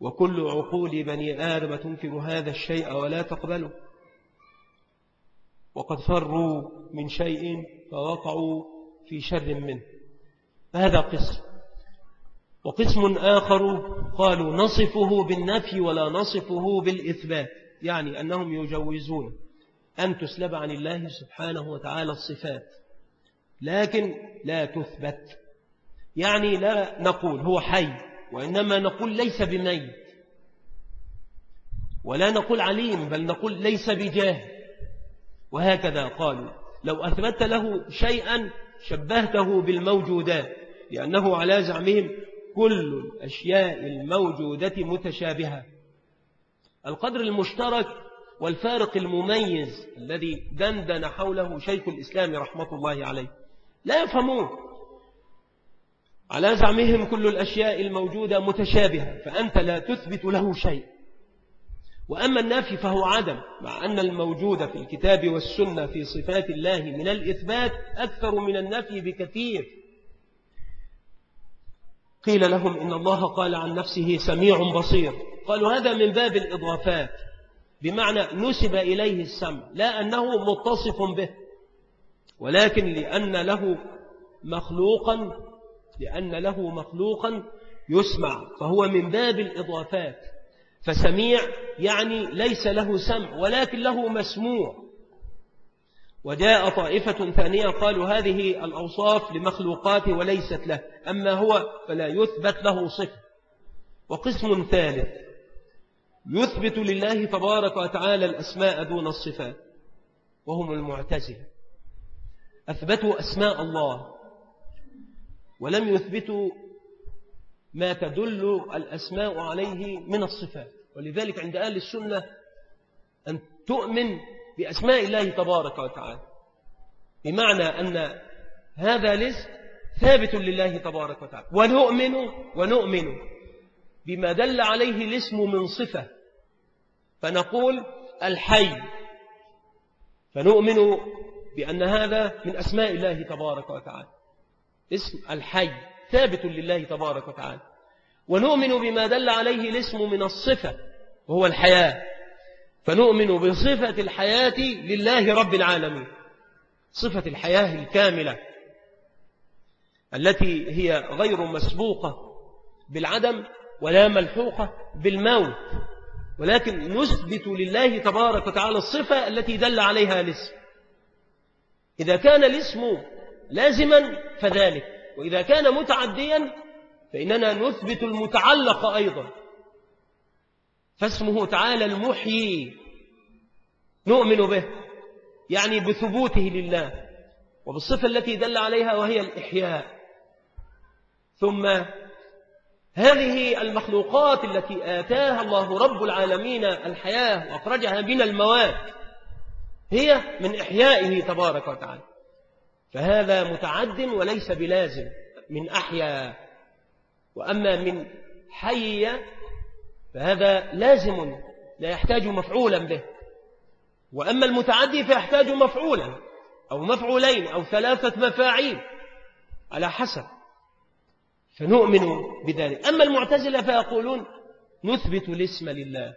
وكل عقول بني آدم تنكر هذا الشيء ولا تقبله. وقد فروا من شيء فوقعوا في شر منه. هذا قسم. وقسم آخر قالوا نصفه بالنفي ولا نصفه بالإثبات يعني أنهم يجوزون. أن تسلب عن الله سبحانه وتعالى الصفات. لكن لا تثبت. يعني لا نقول هو حي وإنما نقول ليس بميت. ولا نقول عليم بل نقول ليس بجاه. وهكذا قالوا. لو أثبت له شيئا شبهته بالموجودات لأنه على زعمهم كل الأشياء الموجودة متشابهة. القدر المشترك والفارق المميز الذي دندن حوله شيخ الإسلام رحمة الله عليه. لا يفهمون. على زعمهم كل الأشياء الموجودة متشابهة فأنت لا تثبت له شيء. وأما النافي فهو عدم مع أن الموجود في الكتاب والسنة في صفات الله من الإثبات أكثر من النفي بكثير. قيل لهم إن الله قال عن نفسه سميع بصير. قالوا هذا من باب الإضافات. بمعنى نسب إليه السمع لا أنه متصف به ولكن لأن له مخلوقا لأن له مخلوقا يسمع فهو من باب الإضافات. فسميع يعني ليس له سمع ولكن له مسموع. وجاء طائفة ثانية قالوا هذه الأوصاف لمخلوقات وليست له أما هو فلا يثبت له صفة. وقسم ثالث يثبت لله تبارك وتعالى الأسماء دون الصفات وهم المعتزلة. أثبتوا أسماء الله ولم يثبتوا ما تدل الأسماء عليه من الصفات. ولذلك عند أهل السنة أن تؤمن بأسماء الله تبارك وتعالى. بمعنى أن هذا لست ثابت لله تبارك وتعالى. ونؤمن ونؤمن. بما دل عليه الاسم من صفة فنقول الحي. فنؤمن بأن هذا من أسماء الله تبارك وتعالى. اسم الحي ثابت لله تبارك وتعالى. ونؤمن بما دل عليه الاسم من الصفة وهو الحياة. فنؤمن بصفة الحياة لله رب العالمين صفة الحياة الكاملة التي هي غير مسبوقة بالعدم ولا ملحوقة بالموت. ولكن نثبت لله تبارك وتعالى الصفة التي دل عليها الاسم. إذا كان الاسم لازما فذلك وإذا كان متعديا فإننا نثبت المتعلق أيضا. فاسمه تعالى المحيي نؤمن به يعني بثبوته لله وبالصفة التي دل عليها وهي الإحياء. ثم هذه المخلوقات التي آتاها الله رب العالمين الحياة وأخرجها من المواد هي من إحيائه تبارك وتعالى. فهذا متعد وليس بلازم من أحيا. وأما من حي فهذا لازم لا يحتاج مفعولا به. وأما المتعدي فيحتاج مفعولا أو مفعولين أو ثلاثة مفاعيل على حسب. فنؤمن بذلك. أما المعتزلة فيقولون نثبت الاسم لله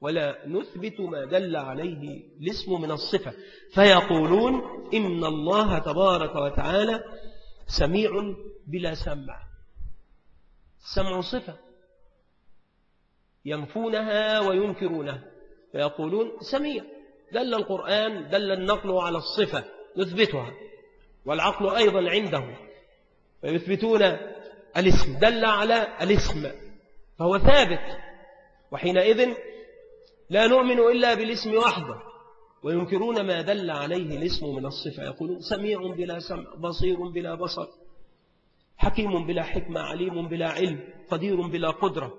ولا نثبت ما دل عليه الاسم من الصفة. فيقولون إن الله تبارك وتعالى سميع بلا سمع. السمع صفة ينفونها وينكرونها. فيقولون سميع. دل القرآن دل النقل على الصفة نثبتها. والعقل أيضا عنده. فيثبتون الاسم دل على الاسم فهو ثابت. وحينئذ لا نؤمن إلا بالاسم وحده وينكرون ما دل عليه الاسم من الصفة يقولون سميع بلا سمع بصير بلا بصر حكيم بلا حكمة عليم بلا علم قدير بلا قدرة.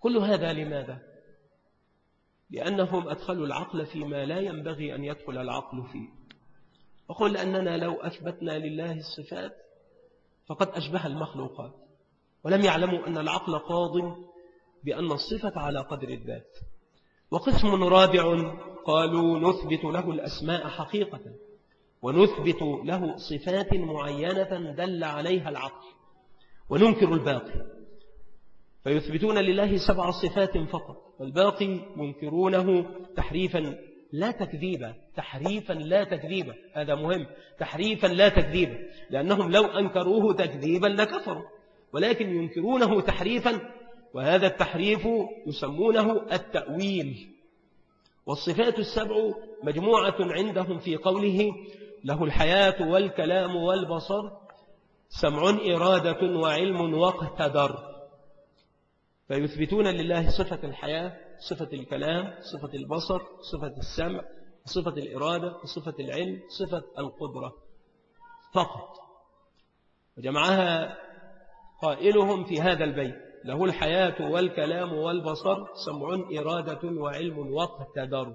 كل هذا لماذا؟ لأنهم أدخلوا العقل فيما لا ينبغي أن يدخل العقل فيه. وقل أننا لو أثبتنا لله الصفات فقد أشبه المخلوقات ولم يعلموا أن العقل قاض بأن الصفة على قدر الذات. وقسم رابع قالوا نثبت له الأسماء حقيقة ونثبت له صفات معينة دل عليها العقل وننكر الباقي. فيثبتون لله سبع صفات فقط والباقي منكرونه تحريفا لا تكذيبا تحريفا لا تكذيبا هذا مهم. تحريفا لا تكذيبا لأنهم لو أنكروه تكذيبا لكفروا. ولكن ينكرونه تحريفا وهذا التحريف يسمونه التأويل. والصفات السبع مجموعة عندهم في قوله له الحياة والكلام والبصر سمع إرادة وعلم واقتدر. فيثبتون لله صفة الحياة صفة الكلام صفة البصر صفة السمع صفة الإرادة صفة العلم صفة القدرة فقط. وجمعها قائلهم في هذا البيت له الحياة والكلام والبصر سمع إرادة وعلم واقتدر.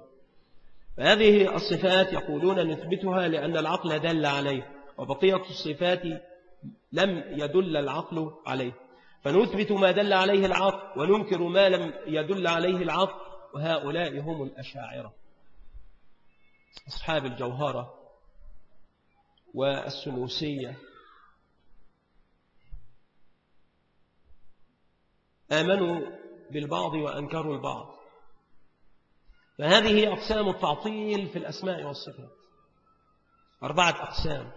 فهذه الصفات يقولون نثبتها لأن العقل دل عليه وبقية الصفات لم يدل العقل عليه. فنثبت ما دل عليه العقل وننكر ما لم يدل عليه العقل وهؤلاء هم الأشاعرة. أصحاب الجوهرة والسلوسية. آمنوا بالبعض وأنكروا البعض. فهذه أقسام التعطيل في الأسماء والصفات. أربعة أقسام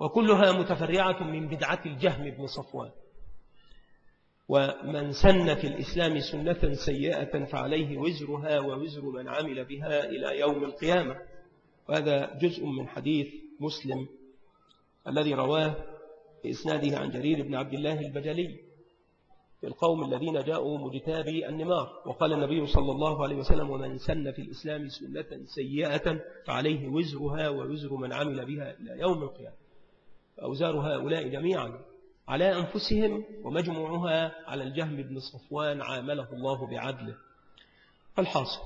وكلها متفرعة من بدعة الجهم بن صفوان. ومن سن في الإسلام سنة سيئة فعليه وزرها ووزر من عمل بها إلى يوم القيامة. وهذا جزء من حديث مسلم الذي رواه بإسناده عن جرير بن عبد الله البجلي في القوم الذين جاءوا مجتابي النمار. وقال النبي صلى الله عليه وسلم ومن سن في الإسلام سنة سيئة فعليه وزرها ووزر من عمل بها إلى يوم القيامة. فأوزار هؤلاء جميعا على أنفسهم ومجموعها على الجهم بن صفوان عامله الله بعدله. فالحاصل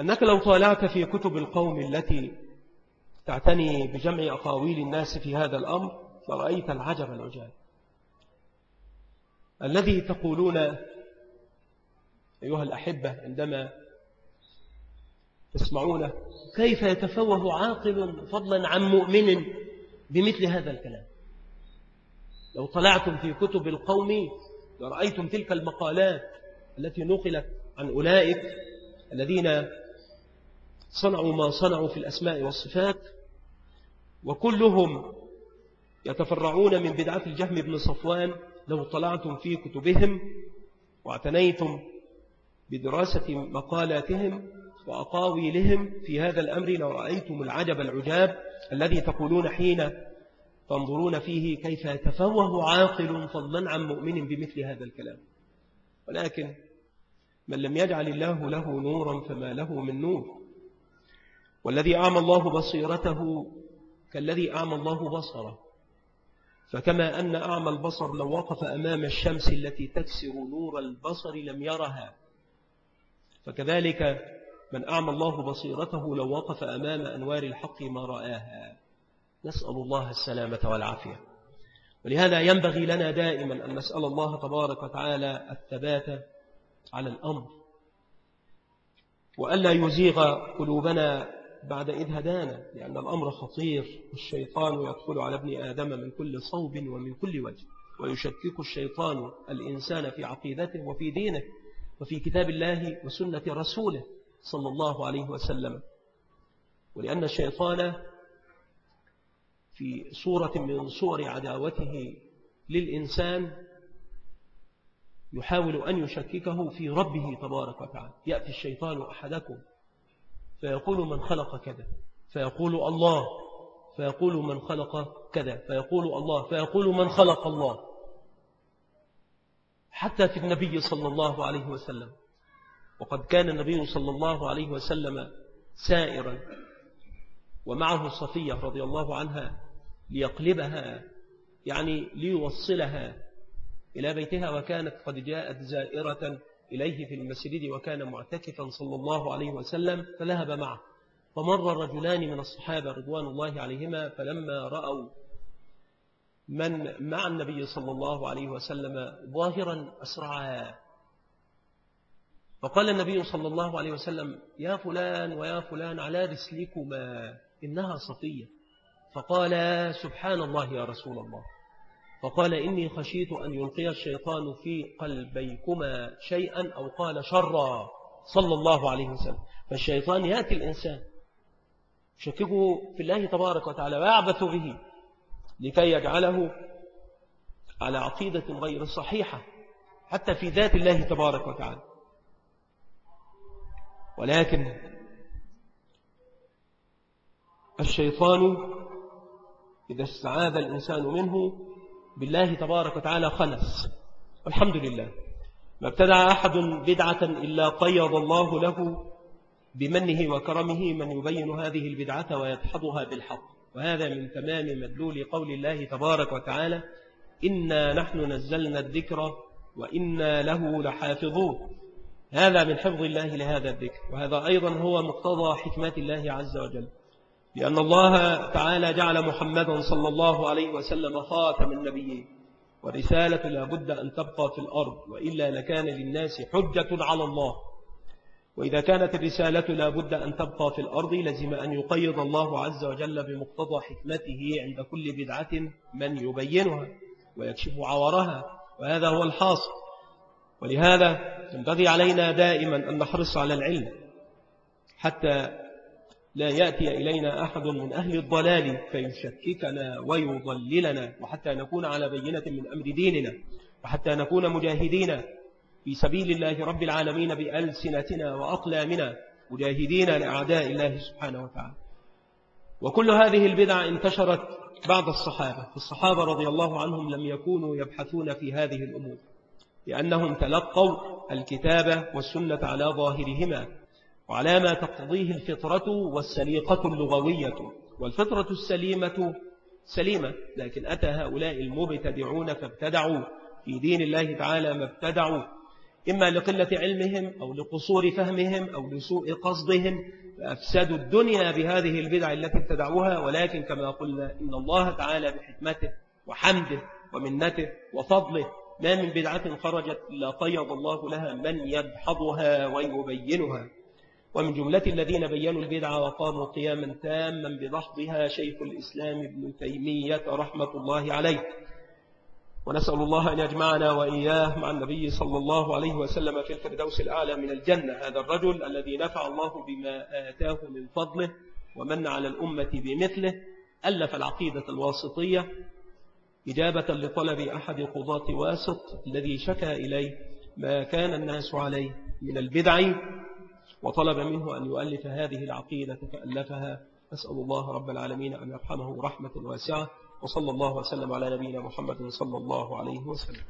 أنك لو طالعت في كتب القوم التي تعتني بجمع أقاويل الناس في هذا الأمر فرأيت العجب العجاب. الذي تقولون أيها الأحبة عندما تسمعونه كيف يتفوه عاقل فضلا عن مؤمن بمثل هذا الكلام؟ لو طلعتم في كتب القوم لرأيتم تلك المقالات التي نقلت عن أولئك الذين صنعوا ما صنعوا في الأسماء والصفات وكلهم يتفرعون من بدعة الجهم بن صفوان لو طلعتم في كتبهم واعتنيتم بدراسة مقالاتهم وأقاويلهم في هذا الأمر لرأيتم العجب العجاب الذي تقولون حين تنظرون فيه كيف يتفوه عاقل فضلا عن مؤمن بمثل هذا الكلام. ولكن من لم يجعل الله له نورا فما له من نور. والذي أعمى الله بصيرته كالذي أعمى الله بصره. فكما أن أعمى البصر لو وقف أمام الشمس التي تكسر نور البصر لم يرها. فكذلك من أعمى الله بصيرته لو وقف أمام أنوار الحق ما رآها. نسأل الله السلامة والعافية. ولهذا ينبغي لنا دائما أن نسأل الله تبارك وتعالى الثبات على الأمر وألا يزيغ قلوبنا بعد إذ هدانا لأن الأمر خطير الشيطان يدخل على ابن آدم من كل صوب ومن كل وجه ويشكك الشيطان الإنسان في عقيدته وفي دينه وفي كتاب الله وسنة رسوله صلى الله عليه وسلم. ولأن الشيطان في صورة من صور عداوته للإنسان يحاول أن يشككه في ربه تبارك وتعالى. يأتي الشيطان أحدكم فيقول من خلق كذا فيقول الله فيقول من خلق كذا فيقول الله فيقول من خلق الله. حتى في النبي صلى الله عليه وسلم. وقد كان النبي صلى الله عليه وسلم سائرا ومعه صفية رضي الله عنها ليقلبها يعني ليوصلها إلى بيتها وكانت قد جاءت زائرة إليه في المسجد وكان معتكفا صلى الله عليه وسلم فذهب معه. فمر رجلان من الصحابة رضوان الله عليهما فلما رأوا من مع النبي صلى الله عليه وسلم ظاهرا أسرعا. فقال النبي صلى الله عليه وسلم يا فلان ويا فلان على رسلكما إنها صفية. فقال سبحان الله يا رسول الله. فقال إني خشيت أن يلقي الشيطان في قلبيكما شيئا أو قال شرا. صلى الله عليه وسلم. فالشيطان يأتي الإنسان. شككه في الله تبارك وتعالى ويعبث به لكي يجعله على عقيدة غير صحيحة حتى في ذات الله تبارك وتعالى. ولكن الشيطان إذا استعاذ الإنسان منه بالله تبارك وتعالى خلص. والحمد لله. ما ابتدع أحد بدعة إلا قيض الله له بمنه وكرمه من يبين هذه البدعة ويدحضها بالحق. وهذا من تمام مدلول قول الله تبارك وتعالى إنا نحن نزلنا الذكر وإنا له لحافظون. هذا من حفظ الله لهذا الذكر. وهذا أيضا هو مقتضى حكمة الله عز وجل. لأن الله تعالى جعل محمدا صلى الله عليه وسلم خاتم النبيين ورسالة لا بد أن تبقى في الأرض وإلا لكان للناس حجة على الله. وإذا كانت الرسالة لا بد أن تبقى في الأرض لزم أن يقيض الله عز وجل بمقتضى حكمته عند كل بدعة من يبينها ويكشف عورها وهذا هو الحاصل. ولهذا ينبغي علينا دائما أن نحرص على العلم حتى لا يأتي إلينا أحد من أهل الضلال فيشككنا ويضللنا وحتى نكون على بينة من أمر ديننا وحتى نكون مجاهدين في سبيل الله رب العالمين بألسنتنا وأقلامنا مجاهدين لأعداء الله سبحانه وتعالى. وكل هذه البدع انتشرت بعد الصحابة. الصحابة رضي الله عنهم لم يكونوا يبحثون في هذه الأمور لأنهم تلقوا الكتاب والسنة على ظاهرهما. وعلى ما تقتضيه الفطرة والسليقة اللغوية والفطرة السليمة سليمة لكن أتى هؤلاء المبتدعون فابتدعوا في دين الله تعالى ما ابتدعوا إما لقلة علمهم أو لقصور فهمهم أو لسوء قصدهم فأفسدوا الدنيا بهذه البدع التي ابتدعوها ولكن كما قلنا إن الله تعالى بحكمته وحمده ومنته وفضله ما من بدعة خرجت إلا قيض الله لها من يدحضها ويبينها. ومن جملة الذين بينوا البدعة وقاموا قياما تاما بدحضها شيخ الإسلام ابن تيمية رحمة الله عليه. ونسأل الله أن يجمعنا وإياه مع النبي صلى الله عليه وسلم في الفردوس الأعلى من الجنة هذا الرجل الذي نفع الله بما آتاه من فضله ومن على الأمة بمثله ألف العقيدة الواسطية إجابة لطلب أحد قضاة واسط الذي شكى إليه ما كان الناس عليه من البدع. وطلب منه أن يؤلف هذه العقيدة فألفها أسأل الله رب العالمين أن يرحمه رحمة واسعة وصلى الله وسلم على نبينا محمد صلى الله عليه وسلم.